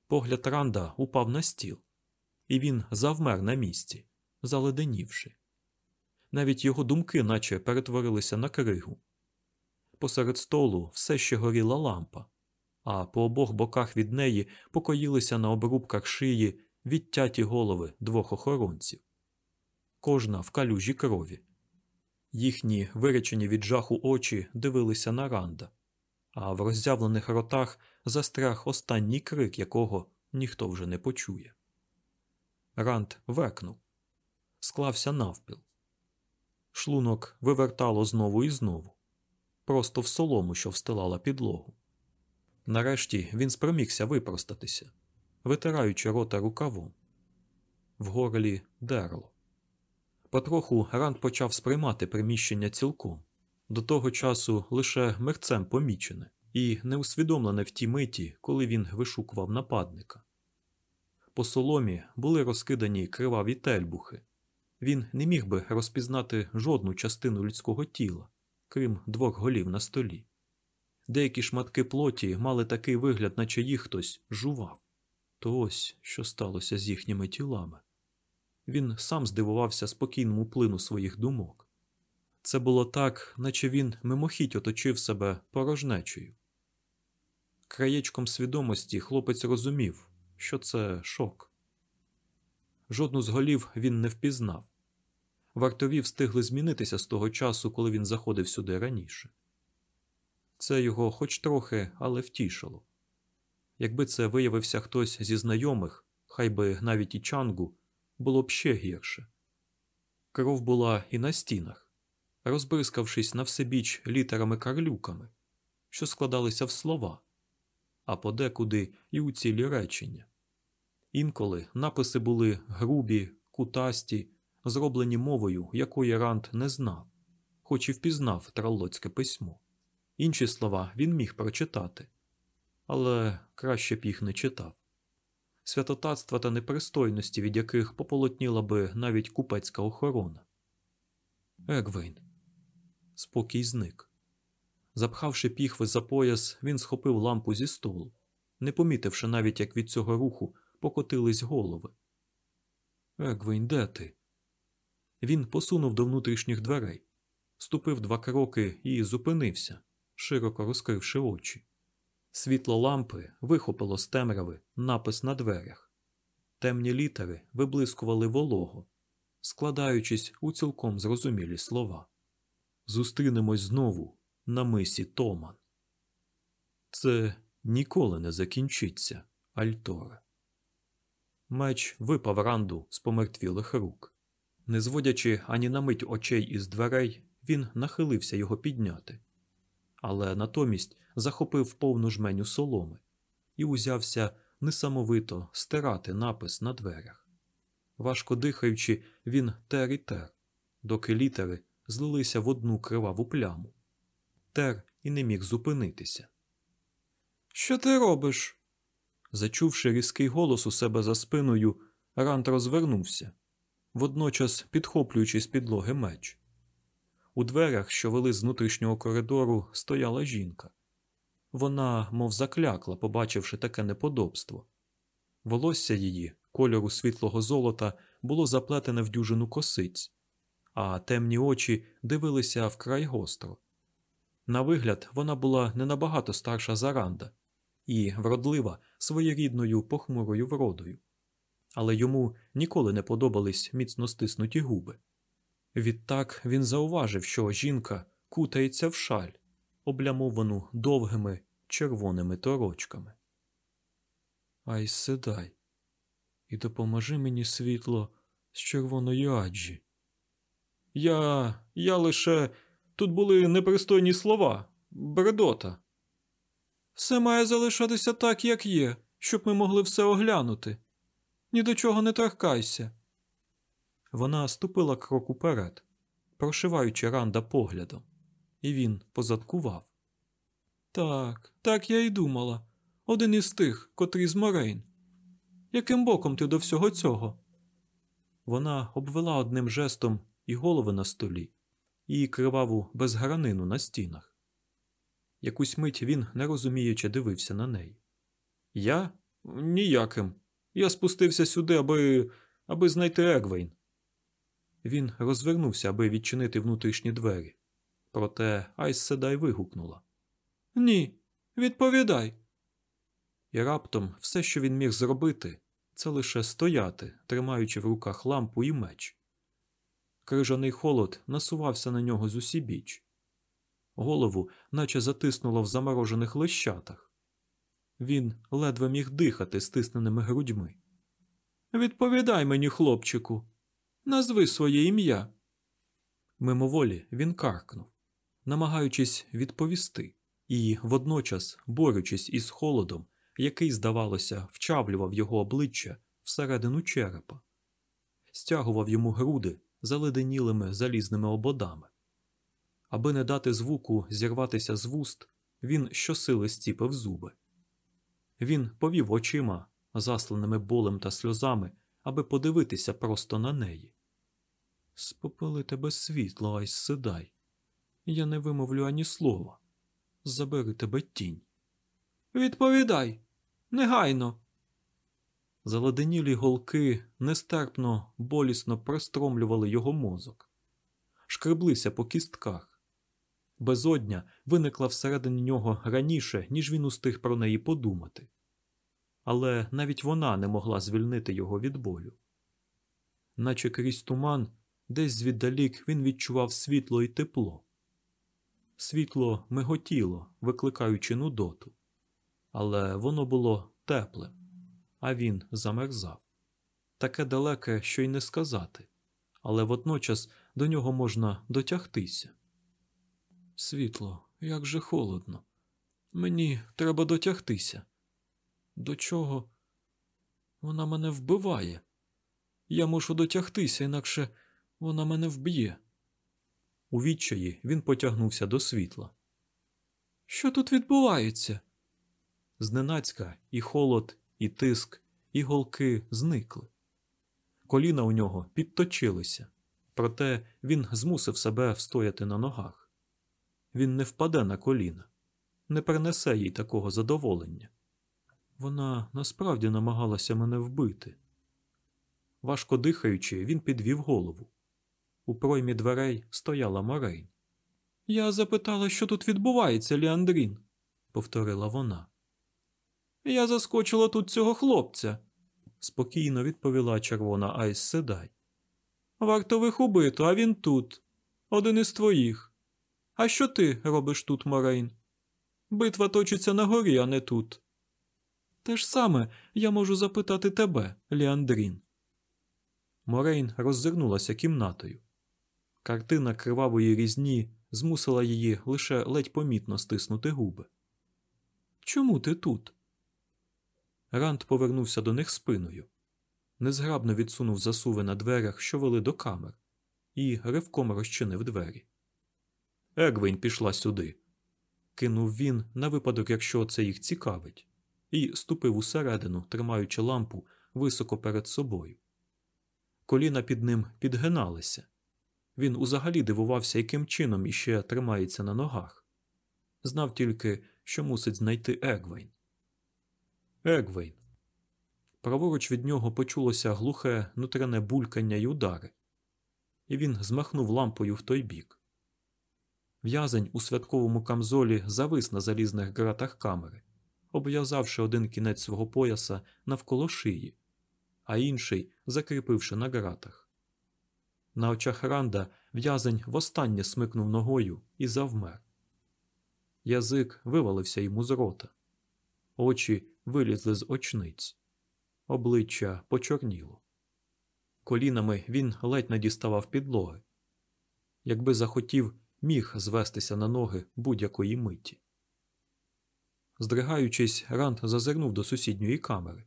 Погляд Ранда упав на стіл, і він завмер на місці, заледенівши. Навіть його думки наче перетворилися на кригу. Посеред столу все ще горіла лампа, а по обох боках від неї покоїлися на обрубках шиї відтяті голови двох охоронців, кожна в калюжі крові. Їхні виречені від жаху очі дивилися на Ранда, а в роззявлених ротах застряг останній крик, якого ніхто вже не почує. Ранд векнув, склався навпіл. Шлунок вивертало знову і знову, просто в солому, що встилала підлогу. Нарешті він спромігся випростатися, витираючи рота рукавом. В горлі дерло. Потроху Ранд почав сприймати приміщення цілком, до того часу лише мерцем помічене і не усвідомлене в тій миті, коли він вишукував нападника. По соломі були розкидані криваві тельбухи. Він не міг би розпізнати жодну частину людського тіла, крім двох голів на столі. Деякі шматки плоті мали такий вигляд, наче їх хтось жував. То ось що сталося з їхніми тілами. Він сам здивувався спокійному плину своїх думок. Це було так, наче він мимохідь оточив себе порожнечею. Краєчком свідомості хлопець розумів, що це шок. Жодну з голів він не впізнав. Вартові встигли змінитися з того часу, коли він заходив сюди раніше. Це його хоч трохи, але втішило. Якби це виявився хтось зі знайомих, хай би навіть і чангу, було б ще гірше. Кров була і на стінах, розбризкавшись на всебіч літерами-карлюками, що складалися в слова, а подекуди і у цілі речення. Інколи написи були грубі, кутасті, зроблені мовою, якої Ранд не знав, хоч і впізнав тралоцьке письмо. Інші слова він міг прочитати, але краще б їх не читав. Святотатства та непристойності, від яких пополотніла би навіть купецька охорона. Егвейн. Спокій зник. Запхавши піхви за пояс, він схопив лампу зі столу, не помітивши навіть, як від цього руху покотились голови. Егвейн, де ти? Він посунув до внутрішніх дверей, ступив два кроки і зупинився, широко розкривши очі. Світло лампи вихопило з темряви напис на дверях. Темні літери виблискували волого, складаючись у цілком зрозумілі слова. Зустрінемось знову на мисі Томан. Це ніколи не закінчиться, Альторе. Меч випав ранду з помертвілих рук. Не зводячи ані на мить очей із дверей, він нахилився його підняти, але натомість захопив повну жменю соломи і узявся несамовито стирати напис на дверях. Важко дихаючи, він тер і тер, доки літери злилися в одну криваву пляму. Тер і не міг зупинитися. Що ти робиш? Зачувши різкий голос у себе за спиною, Рант розвернувся, водночас підхоплюючи з підлоги меч. У дверях, що вели з внутрішнього коридору, стояла жінка. Вона, мов заклякла, побачивши таке неподобство. Волосся її, кольору світлого золота, було заплетене в дюжину косиць, а темні очі дивилися вкрай гостро. На вигляд, вона була не набагато старша за Ранда і вродлива своєрідною похмурою вродою. Але йому ніколи не подобались міцно стиснуті губи. Відтак він зауважив, що жінка кутається в шаль, облямовану довгими червоними торочками. Ай сідай і допоможи мені світло з червоної аджі. Я. я лише. Тут були непристойні слова, бредота. Все має залишатися так, як є, щоб ми могли все оглянути. Ні до чого не торкайся. Вона ступила крок уперед, прошиваючи Ранда поглядом, і він позадкував. Так, так я й думала. Один із тих, котрий з Морейн. Яким боком ти до всього цього? Вона обвела одним жестом і голови на столі, і криваву безгранину на стінах. Якусь мить він нерозуміюче дивився на неї. Я? Ніяким. Я спустився сюди, аби аби знайти Егвейн. Він розвернувся, аби відчинити внутрішні двері. Проте Айс Седай вигукнула Ні, відповідай. І раптом все, що він міг зробити, це лише стояти, тримаючи в руках лампу і меч. Крижаний холод насувався на нього з усібіч. Голову наче затиснуло в заморожених лищатах. Він ледве міг дихати стисненими грудьми. Відповідай мені, хлопчику, назви своє ім'я. Мимоволі він каркнув, намагаючись відповісти, і водночас борючись із холодом, який, здавалося, вчавлював його обличчя всередину черепа, стягував йому груди заледенілими залізними ободами. Аби не дати звуку зірватися з вуст, він щосили стіпив зуби. Він повів очима, засланими болем та сльозами, аби подивитися просто на неї. Спопили тебе світло, ай сидай. Я не вимовлю ані слова. Забери тебе тінь. Відповідай, негайно. Заладенілі голки нестерпно, болісно простромлювали його мозок, шкреблися по кістках. Безодня виникла всередині нього раніше, ніж він устиг про неї подумати. Але навіть вона не могла звільнити його від болю. Наче крізь туман, десь звіддалік він відчував світло і тепло. Світло миготіло, викликаючи нудоту, але воно було теплим, а він замерзав. Таке далеке, що й не сказати, але водночас до нього можна дотягтися. Світло, як же холодно. Мені треба дотягтися. До чого? Вона мене вбиває. Я мушу дотягтися, інакше вона мене вб'є. У відчаї він потягнувся до світла. Що тут відбувається? Зненацька і холод, і тиск, і голки зникли. Коліна у нього підточилися, проте він змусив себе встояти на ногах. Він не впаде на коліна, не принесе їй такого задоволення. Вона насправді намагалася мене вбити. Важко дихаючи, він підвів голову. У проймі дверей стояла Морейн. Я запитала, що тут відбувається, Ліандрін, повторила вона. Я заскочила тут цього хлопця, спокійно відповіла червона Айс Седай. Вартових убито, а він тут, один із твоїх. А що ти робиш тут, Морейн? Битва точиться на горі, а не тут. Те ж саме я можу запитати тебе, Ліандрін. Морейн роззирнулася кімнатою. Картина кривавої різні змусила її лише ледь помітно стиснути губи. Чому ти тут? Ранд повернувся до них спиною, незграбно відсунув засуви на дверях, що вели до камер, і ривком розчинив двері. Егвейн пішла сюди, кинув він на випадок, якщо це їх цікавить, і ступив усередину, тримаючи лампу високо перед собою. Коліна під ним підгиналися. Він узагалі дивувався, яким чином іще тримається на ногах. Знав тільки, що мусить знайти Егвейн. Егвейн. Праворуч від нього почулося глухе нутрене булькання й удари, і він змахнув лампою в той бік. В'язень у святковому камзолі завис на залізних ґратах камери, обв'язавши один кінець свого пояса навколо шиї, а інший закріпивши на ґратах. На очах Ранда в'язень востаннє смикнув ногою і завмер. Язик вивалився йому з рота, очі вилізли з очниць, обличчя почорніло. Колінами він ледь не діставав підлоги. Якби захотів, міг звестися на ноги будь-якої миті. Здригаючись, Ранд зазирнув до сусідньої камери.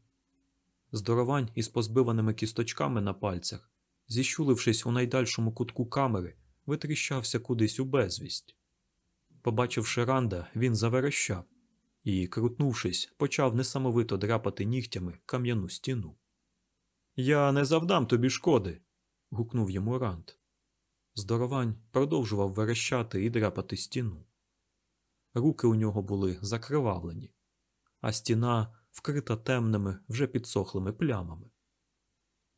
Здоровань із позбиваними кісточками на пальцях, зіщулившись у найдальшому кутку камери, витріщався кудись у безвість. Побачивши Ранда, він заверещав і, крутнувшись, почав несамовито дряпати нігтями кам'яну стіну. Я не завдам тобі шкоди. гукнув йому Ранд. Здоровань продовжував верещати і дряпати стіну. Руки у нього були закривавлені, а стіна вкрита темними, вже підсохлими плямами.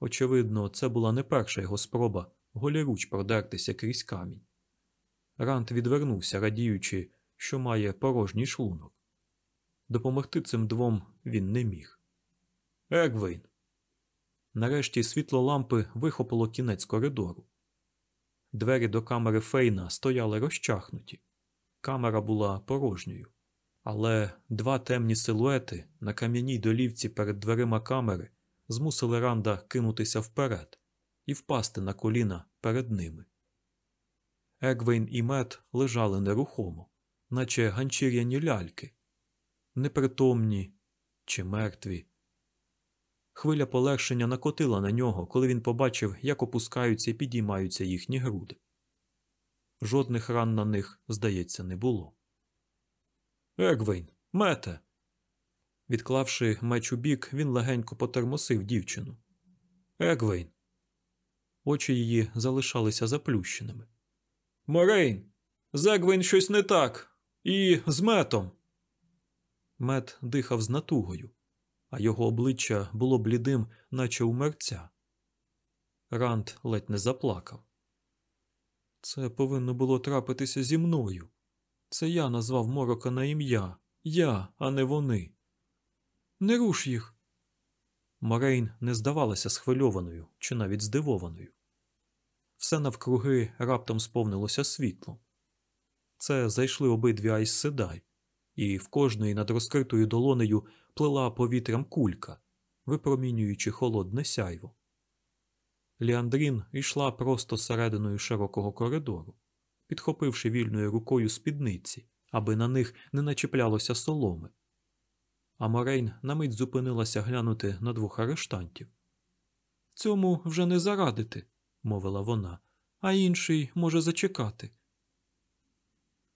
Очевидно, це була не перша його спроба голіруч продертися крізь камінь. Рант відвернувся, радіючи, що має порожній шлунок. Допомогти цим двом він не міг. Егвейн. Нарешті світло лампи вихопило кінець коридору. Двері до камери Фейна стояли розчахнуті. Камера була порожньою, але два темні силуети на кам'яній долівці перед дверима камери змусили Ранда кинутися вперед і впасти на коліна перед ними. Егвейн і Мет лежали нерухомо, наче ганчір'яні ляльки, непритомні чи мертві. Хвиля полегшення накотила на нього, коли він побачив, як опускаються і підіймаються їхні груди. Жодних ран на них, здається, не було. Егвейн, мете. Відклавши меч убік, він легенько потермосив дівчину. Егвейн. Очі її залишалися заплющеними. Морейн, з Егвейн щось не так. І з Метом. Мет дихав з натугою а його обличчя було блідим, наче у мерця. Ранд ледь не заплакав. Це повинно було трапитися зі мною. Це я назвав морока на ім'я. Я, а не вони. Не руш їх. Морейн не здавалася схвильованою чи навіть здивованою. Все навкруги раптом сповнилося світлом. Це зайшли обидві Айс Седай, і в кожної над розкритою долонею плила повітрям кулька, випромінюючи холодне сяйво. Ліандрін йшла просто серединою широкого коридору, підхопивши вільною рукою спідниці, аби на них не начіплялося соломи. А Морейн на мить зупинилася глянути на двох арештантів. Цьому вже не зарадити, мовила вона, а інший може зачекати.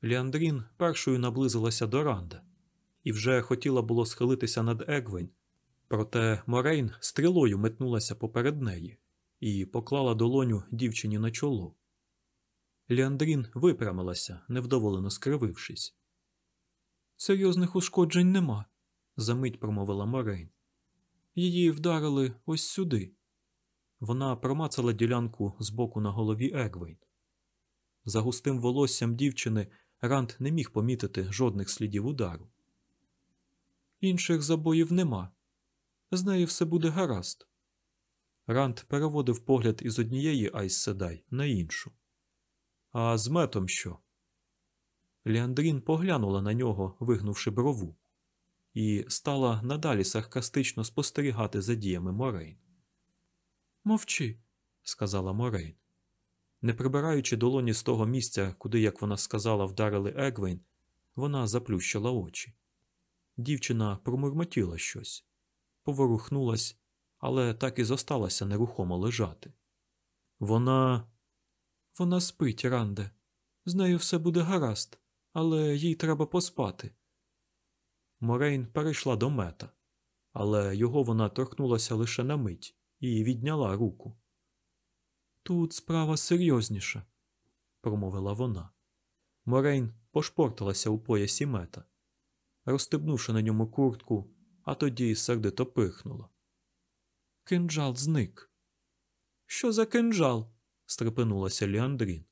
Ліандрін першою наблизилася до Ранда і вже хотіла було схилитися над Егвень, проте Морейн стрілою метнулася поперед неї і поклала долоню дівчині на чоло. Ліандрін випрямилася, невдоволено скривившись. Серйозних ушкоджень нема, замить промовила Морейн. Її вдарили ось сюди. Вона промацала ділянку з боку на голові Егвейн. За густим волоссям дівчини Ранд не міг помітити жодних слідів удару. Інших забоїв нема. З нею все буде гаразд. Ранд переводив погляд із однієї Айз Седай на іншу. А з Метом що? Ліандрін поглянула на нього, вигнувши брову, і стала надалі саркастично спостерігати за діями Морейн. Мовчи, сказала Морейн. Не прибираючи долоні з того місця, куди, як вона сказала, вдарили Егвейн, вона заплющила очі. Дівчина промурмотіла щось, поворухнулась, але так і зосталася нерухомо лежати. Вона. Вона спить, Ранде. З нею все буде гаразд, але їй треба поспати. Морейн перейшла до мета, але його вона торкнулася лише на мить і відняла руку. Тут справа серйозніша, промовила вона. Морейн пошпортилася у поясі мета розстебнувши на ньому куртку, а тоді сердито пихнула. Кинджал зник. Що за кинджал? стрепенулася Ліандрін.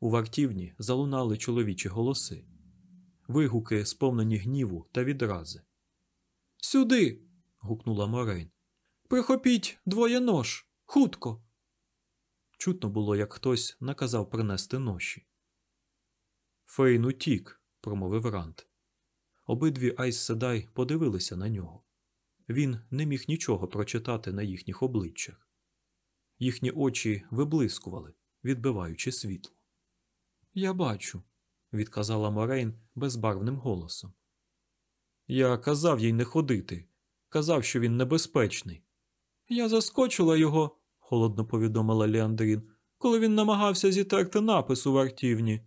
У вартівні залунали чоловічі голоси, вигуки, сповнені гніву та відрази. Сюди. гукнула Морейн. Прихопіть двоє нож. Хутко. Чутно було, як хтось наказав принести ноші. Фейн утік, промовив Рант. Обидві Айс Седай подивилися на нього. Він не міг нічого прочитати на їхніх обличчях. Їхні очі виблискували, відбиваючи світло. Я бачу, відказала Морейн безбарвним голосом. Я казав їй не ходити. Казав, що він небезпечний. Я заскочила його, холодно повідомила Леандрін, коли він намагався зітерти напис у вартівні.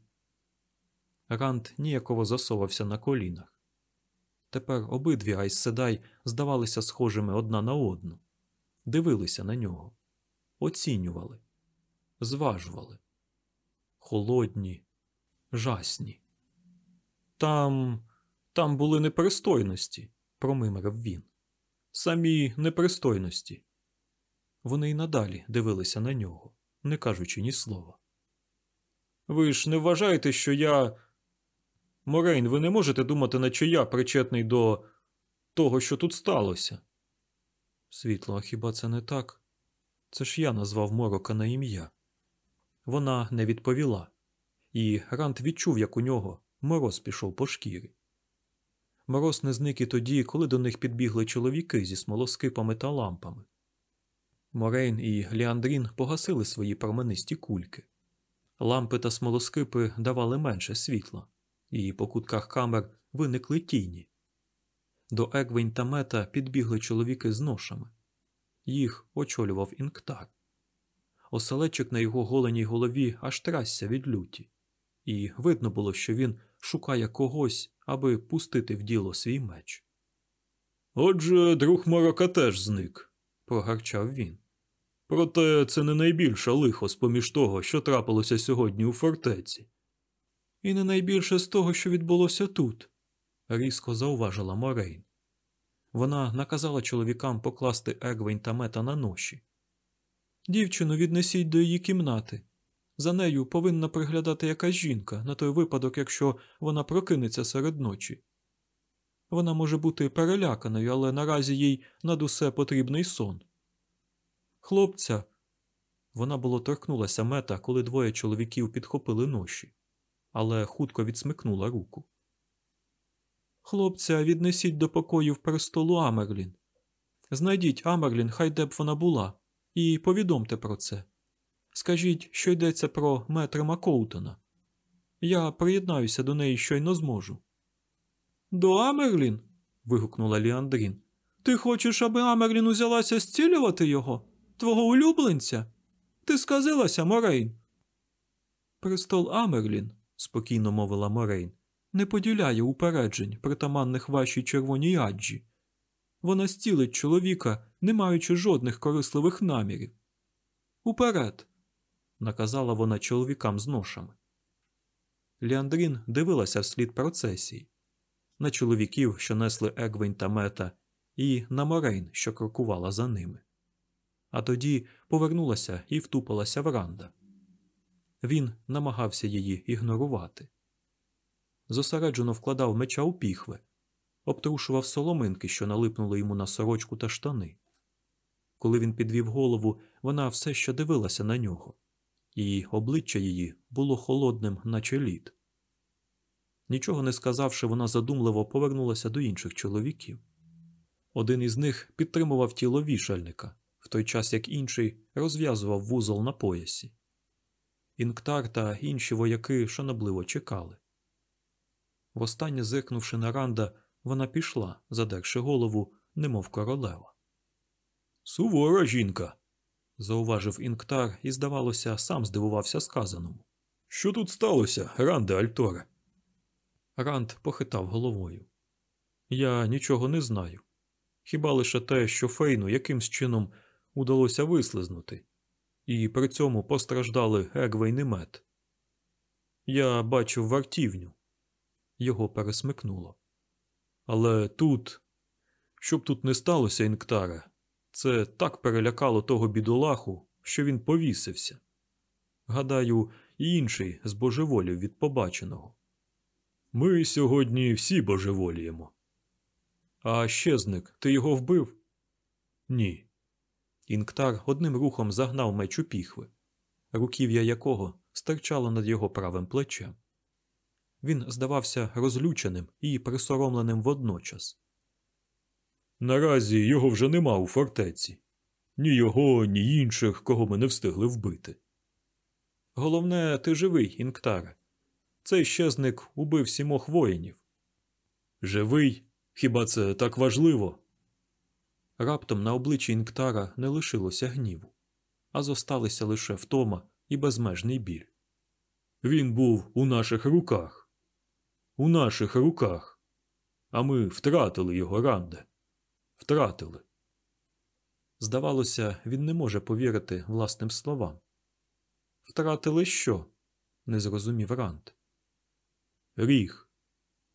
Рант ніяково засовався на колінах. Тепер обидві Айсседай здавалися схожими одна на одну, дивилися на нього, оцінювали, зважували. Холодні, жасні. Там, там були непристойності, промимрив він. Самі непристойності. Вони й надалі дивилися на нього, не кажучи ні слова. Ви ж не вважаєте, що я. Морейн, ви не можете думати, наче я причетний до того, що тут сталося. Світло, а хіба це не так? Це ж я назвав Морока на ім'я. Вона не відповіла, і Рант відчув, як у нього мороз пішов по шкірі. Мороз не зник і тоді, коли до них підбігли чоловіки зі смолоскипами та лампами. Морейн і Ліандрін погасили свої променисті кульки. Лампи та смолоскипи давали менше світла, і по кутках камер виникли тіні. До Егвень та мета підбігли чоловіки з ношами. Їх очолював інктар. Оселечик на його голеній голові аж трасся від люті, і видно було, що він шукає когось, аби пустити в діло свій меч. Отже, друг Морока теж зник, прогарчав він. Проте це не найбільше лихо з поміж того, що трапилося сьогодні у фортеці. І не найбільше з того, що відбулося тут, різко зауважила Морейн. Вона наказала чоловікам покласти Егвень та мета на ноші. Дівчину віднесіть до її кімнати. За нею повинна приглядати якась жінка на той випадок, якщо вона прокинеться серед ночі. Вона може бути переляканою, але наразі їй над усе потрібний сон. Хлопця. Вона було торкнулася мета, коли двоє чоловіків підхопили ноші, але хутко відсмикнула руку. Хлопця віднесіть до покоїв престолу Амерлін. Знайдіть Амерлін, хай де б вона була, і повідомте про це. Скажіть, що йдеться про Метріма Коутона. Я приєднаюся до неї щойно зможу. До Амерлін? вигукнула Ліандрін. Ти хочеш, аби Амерлін узялася зцілювати його, твого улюбленця? Ти сказилася, Морейн. Престол Амерлін, спокійно мовила Морейн, не поділяє упереджень, притаманних вашій червоній аджі. Вона зцілить чоловіка, не маючи жодних корисливих намірів. Уперед, наказала вона чоловікам з ношами. Ліандрін дивилася вслід процесії на чоловіків, що несли Егвень та мета, і на Морейн, що крокувала за ними. А тоді повернулася і втупилася в Ранда. Він намагався її ігнорувати. Зосереджено вкладав меча у піхви, обтрушував соломинки, що налипнули йому на сорочку та штани. Коли він підвів голову, вона все ще дивилася на нього, і обличчя її було холодним, наче лід. Нічого не сказавши, вона задумливо повернулася до інших чоловіків. Один із них підтримував тіло вішальника, в той час як інший розв'язував вузол на поясі. Інктар та інші вояки шанобливо чекали. Востаннє зиркнувши на Ранда, вона пішла, задерши голову, немов королева. Сувора жінка, зауважив Інктар і, здавалося, сам здивувався сказаному. Що тут сталося, Ранде Альторе? Ранд похитав головою. Я нічого не знаю. Хіба лише те, що Фейну якимсь чином удалося вислизнути, і при цьому постраждали Егвейн і Мет. Я бачив вартівню. Його пересмикнуло. Але тут, щоб тут не сталося, Інктаре, це так перелякало того бідолаху, що він повісився. Гадаю, і інший збожеволів від побаченого. Ми сьогодні всі божеволіємо. А щезник, ти його вбив? Ні. Інктар одним рухом загнав меч у піхви, руків'я якого стирчало над його правим плечем. Він здавався розлюченим і присоромленим водночас. Наразі його вже нема у фортеці. Ні його, ні інших, кого ми не встигли вбити. Головне, ти живий, Інктаре. Цей щезник убив сімох воїнів. Живий? Хіба це так важливо? Раптом на обличчі Інктара не лишилося гніву, а зосталися лише втома і безмежний біль. Він був у наших руках. У наших руках. А ми втратили його ранде. Втратили. Здавалося, він не може повірити власним словам. Втратили що? не зрозумів Ранд. Ріг.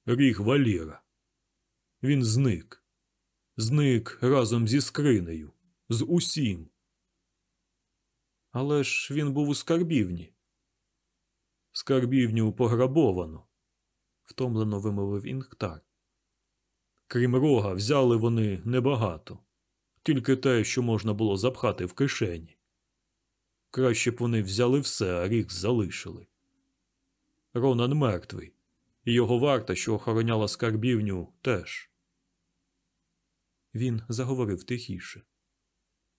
Ріг Валіра. Він зник. Зник разом зі скринею. З усім. Але ж він був у скарбівні. Скарбівню пограбовано, втомлено вимовив Інхтар. Крім рога, взяли вони небагато, тільки те, що можна було запхати в кишені. Краще б вони взяли все, а ріг залишили. Ронан мертвий, і його варта, що охороняла скарбівню, теж. Він заговорив тихіше.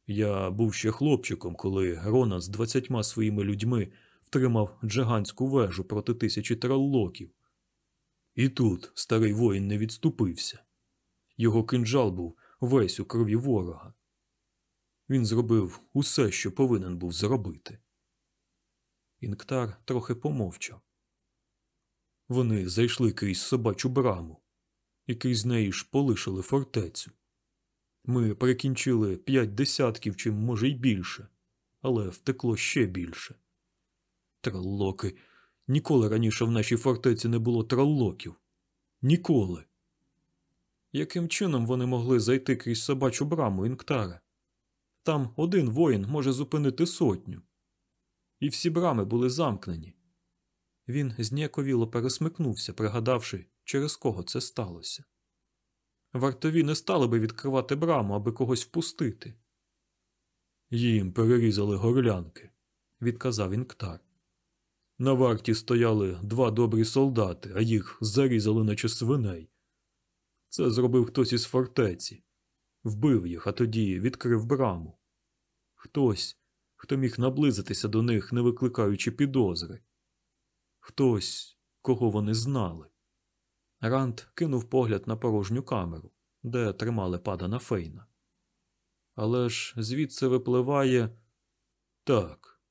Я був ще хлопчиком, коли Ронан з двадцятьма своїми людьми втримав джиганську вежу проти тисячі траллоків. І тут старий воїн не відступився. Його кинджал був весь у крові ворога. Він зробив усе, що повинен був зробити. Інктар трохи помовчав. Вони зайшли крізь собачу браму, і крізь неї ж полишили фортецю. Ми прикінчили п'ять десятків чи, може, й більше, але втекло ще більше. Траллоки. Ніколи раніше в нашій фортеці не було траллоків. Ніколи. Яким чином вони могли зайти крізь собачу браму Інктара? Там один воїн може зупинити сотню. І всі брами були замкнені. Він зніяковіло пересмикнувся, пригадавши, через кого це сталося. Вартові не стали би відкривати браму, аби когось впустити. Їм перерізали горлянки, відказав Інктар. На варті стояли два добрі солдати, а їх зарізали, наче свиней. Це зробив хтось із фортеці, вбив їх, а тоді відкрив браму. Хтось, хто міг наблизитися до них, не викликаючи підозри. Хтось, кого вони знали. Ранд кинув погляд на порожню камеру, де тримали падана Фейна. Але ж звідси випливає так.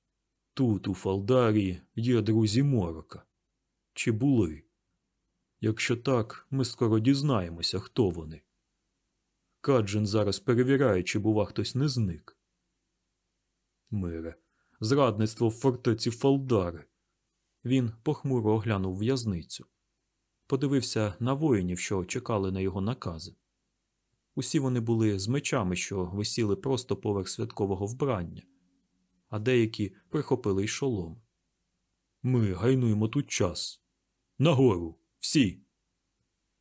Тут, у Фалдарі, є друзі Морока. Чи були? Якщо так, ми скоро дізнаємося, хто вони. Каджин зараз перевіряє, чи, бува, хтось не зник. Мире, зрадництво в фортеці Фалдари. Він похмуро оглянув в'язницю. Подивився на воїнів, що чекали на його накази. Усі вони були з мечами, що висіли просто поверх святкового вбрання, а деякі прихопили й шолом. Ми гайнуємо тут час. Нагору, всі.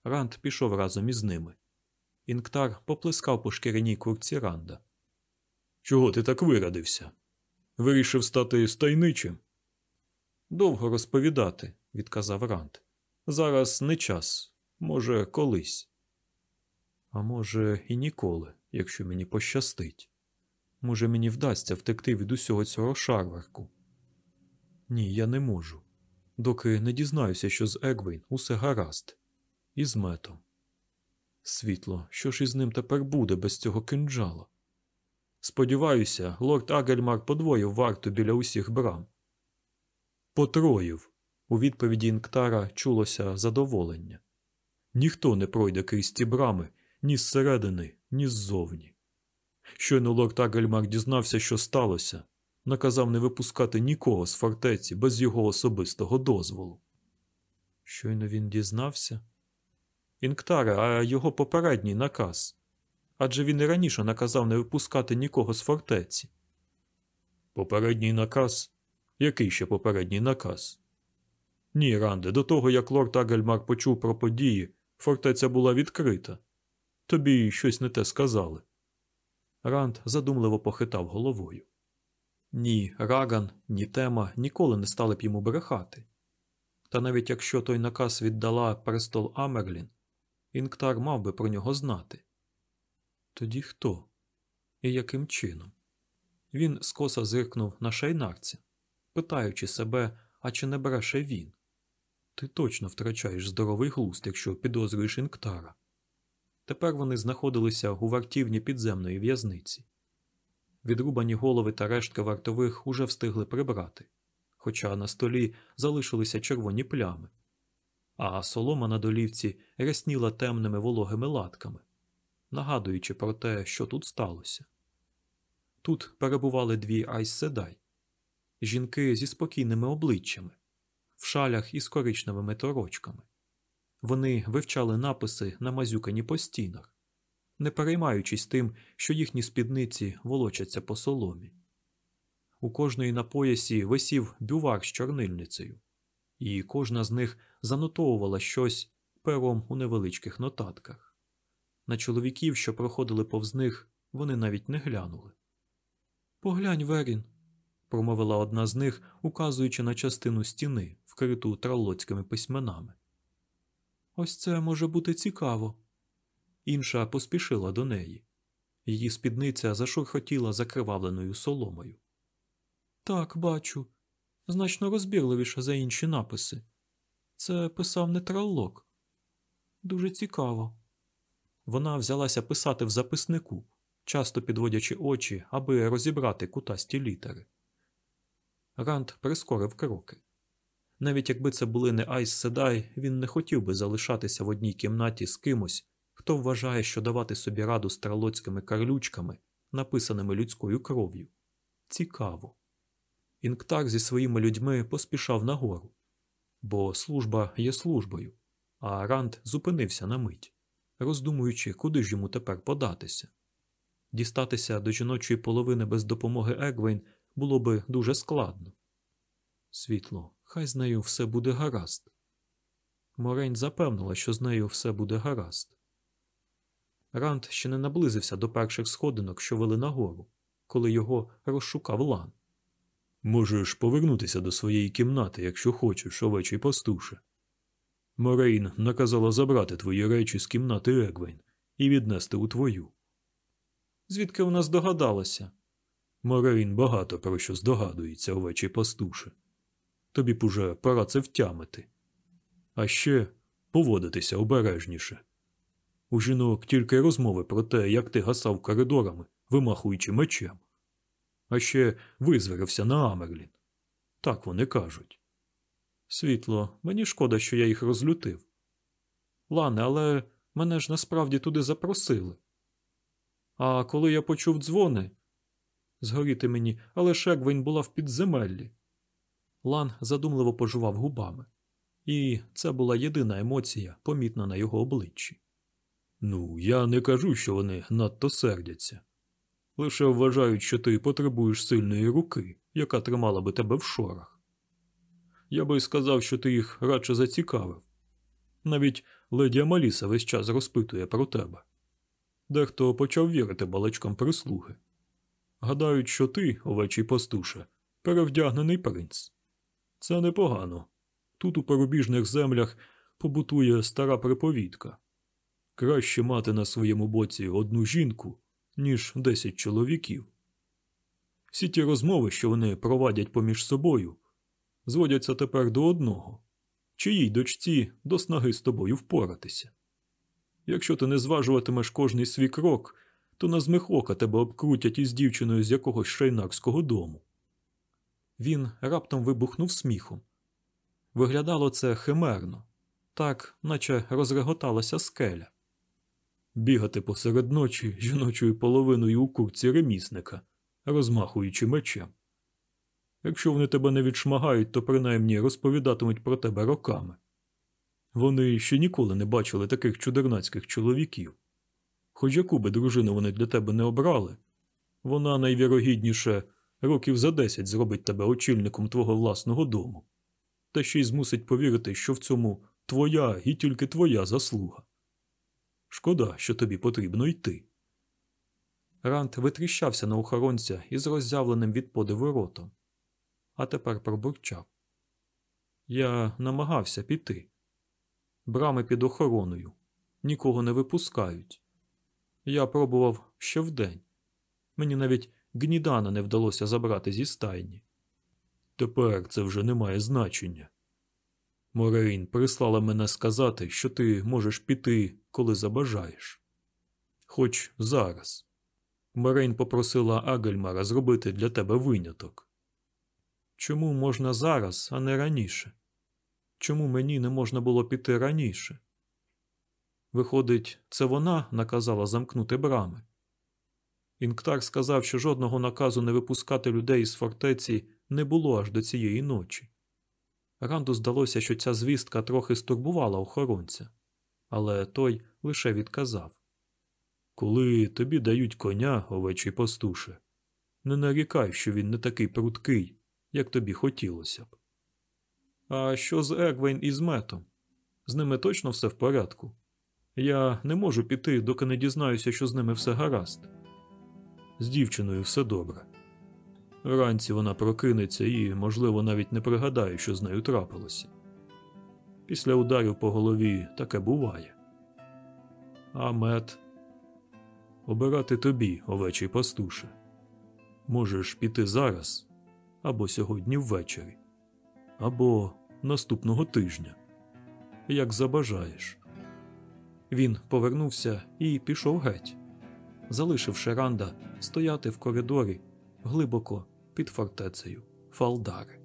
Ранд пішов разом із ними. Інктар поплескав по шкіряній курці Ранда. Чого ти так вирадився? Вирішив стати стайничим? Довго розповідати, відказав Ранд. Зараз не час, може, колись. А може, і ніколи, якщо мені пощастить. Може, мені вдасться втекти від усього цього шарварку. Ні, я не можу. Доки не дізнаюся, що з Егвейн усе гаразд, і з метом. Світло, що ж із ним тепер буде без цього кинджала? Сподіваюся, лорд Агельмар подвоїв варту біля усіх брам. Потроїв. У відповіді Інктара чулося задоволення. Ніхто не пройде крізь ці брами ні зсередини, ні ззовні. Щойно лорд Агельмар дізнався, що сталося, наказав не випускати нікого з фортеці без його особистого дозволу. Щойно він дізнався. Інктаре, а його попередній наказ. Адже він і раніше наказав не випускати нікого з фортеці. Попередній наказ? Який ще попередній наказ? Ні, Ранде, до того, як лорд Агельмар почув про події, фортеця була відкрита. Тобі щось не те сказали. Ранд задумливо похитав головою. Ні, Раган, ні тема ніколи не стали б йому брехати. Та навіть якщо той наказ віддала престол Амерлін, Інктар мав би про нього знати. Тоді хто? І яким чином? Він скоса зиркнув на шайнарця, питаючи себе, а чи не бреше він? Ти точно втрачаєш здоровий глузд, якщо підозрюєш Інктара. Тепер вони знаходилися у вартівні підземної в'язниці. Відрубані голови та рештки вартових уже встигли прибрати, хоча на столі залишилися червоні плями, а солома на долівці рясніла темними вологими латками, нагадуючи про те, що тут сталося. Тут перебували дві айсседай – жінки зі спокійними обличчями, в шалях із коричневими торочками. Вони вивчали написи, намазюкані по стінах, не переймаючись тим, що їхні спідниці волочаться по соломі. У кожної на поясі висів бювар з чорнильницею, і кожна з них занотовувала щось пером у невеличких нотатках. На чоловіків, що проходили повз них, вони навіть не глянули. Поглянь, Верін, промовила одна з них, указуючи на частину стіни, вкриту тралоцькими письменами. Ось це може бути цікаво. Інша поспішила до неї. Її спідниця зашурхотіла закривавленою соломою. Так, бачу. Значно розбірливіше за інші написи. Це писав не траллок. Дуже цікаво. Вона взялася писати в записнику, часто підводячи очі, аби розібрати кутасті літери. Ранд прискорив кроки. Навіть якби це були не Айс Седай, він не хотів би залишатися в одній кімнаті з кимось, хто вважає, що давати собі раду з тралоцькими карлючками, написаними людською кров'ю. Цікаво. Інктар зі своїми людьми поспішав нагору, бо служба є службою, а Ранд зупинився на мить, роздумуючи, куди ж йому тепер податися. Дістатися до жіночої половини без допомоги Егвейн було би дуже складно. Світло, хай з нею все буде гаразд. Морень запевнила, що з нею все буде гаразд. Ранд ще не наблизився до перших сходинок, що вели нагору, коли його розшукав лан. Можеш повернутися до своєї кімнати, якщо хочеш, овечий пастуше. Морейн наказала забрати твої речі з кімнати Егвейн і віднести у твою. Звідки вона здогадалася? Морейн багато про що здогадується, овечий пастуше. Тобі б уже пора це втямити. А ще поводитися обережніше. У жінок тільки розмови про те, як ти гасав коридорами, вимахуючи мечем. А ще визвірився на Амерлін. Так вони кажуть. Світло, мені шкода, що я їх розлютив. Лане, але мене ж насправді туди запросили. А коли я почув дзвони, згоріти мені, але Шеквень була в підземеллі. Лан задумливо пожував губами, і це була єдина емоція, помітна на його обличчі. Ну, я не кажу, що вони надто сердяться. Лише вважають, що ти потребуєш сильної руки, яка тримала би тебе в шорах. Я би сказав, що ти їх радше зацікавив. Навіть леді Амаліса весь час розпитує про тебе. Дехто почав вірити балачкам прислуги. Гадають, що ти, овечий пастуше, перевдягнений принц. Це непогано. Тут у порубіжних землях побутує стара приповідка. Краще мати на своєму боці одну жінку, ніж десять чоловіків. Всі ті розмови, що вони провадять поміж собою, зводяться тепер до одного чиїй дочці до снаги з тобою впоратися. Якщо ти не зважуватимеш кожний свій крок, то на змих ока тебе обкрутять із дівчиною з якогось шайнарського дому. Він раптом вибухнув сміхом. Виглядало це химерно, так, наче розреготалася скеля. Бігати посеред ночі жіночою половиною у курці ремісника, розмахуючи мечем. Якщо вони тебе не відшмагають, то принаймні розповідатимуть про тебе роками. Вони ще ніколи не бачили таких чудернацьких чоловіків. Хоч яку би дружину вони для тебе не обрали, вона найвірогідніше років за десять зробить тебе очільником твого власного дому, та ще й змусить повірити, що в цьому твоя і тільки твоя заслуга. Шкода, що тобі потрібно йти. Рант витріщався на охоронця із роззявленим від подиву ротом, а тепер пробурчав. Я намагався піти. Брами під охороною, нікого не випускають. Я пробував ще вдень. Мені навіть гнідана не вдалося забрати зі стайні. Тепер це вже не має значення. Морейн прислала мене сказати, що ти можеш піти, коли забажаєш. Хоч зараз. Морейн попросила Агельмара зробити для тебе виняток. Чому можна зараз, а не раніше? Чому мені не можна було піти раніше? Виходить, це вона наказала замкнути брами. Інктар сказав, що жодного наказу не випускати людей із фортеці не було аж до цієї ночі. Ранду здалося, що ця звістка трохи стурбувала охоронця, але той лише відказав Коли тобі дають коня, овечий пастуше, не нарікай, що він не такий пруткий, як тобі хотілося б. А що з Егвейн і з метом? З ними точно все в порядку? Я не можу піти, доки не дізнаюся, що з ними все гаразд. З дівчиною все добре. Вранці вона прокинеться і, можливо, навіть не пригадає, що з нею трапилося. Після ударів по голові таке буває. А мед обирати тобі, овечий пастуше. Можеш піти зараз або сьогодні ввечері, або наступного тижня, як забажаєш. Він повернувся і пішов геть, залишивши Ранда стояти в коридорі глибоко під фортецею Фалдари.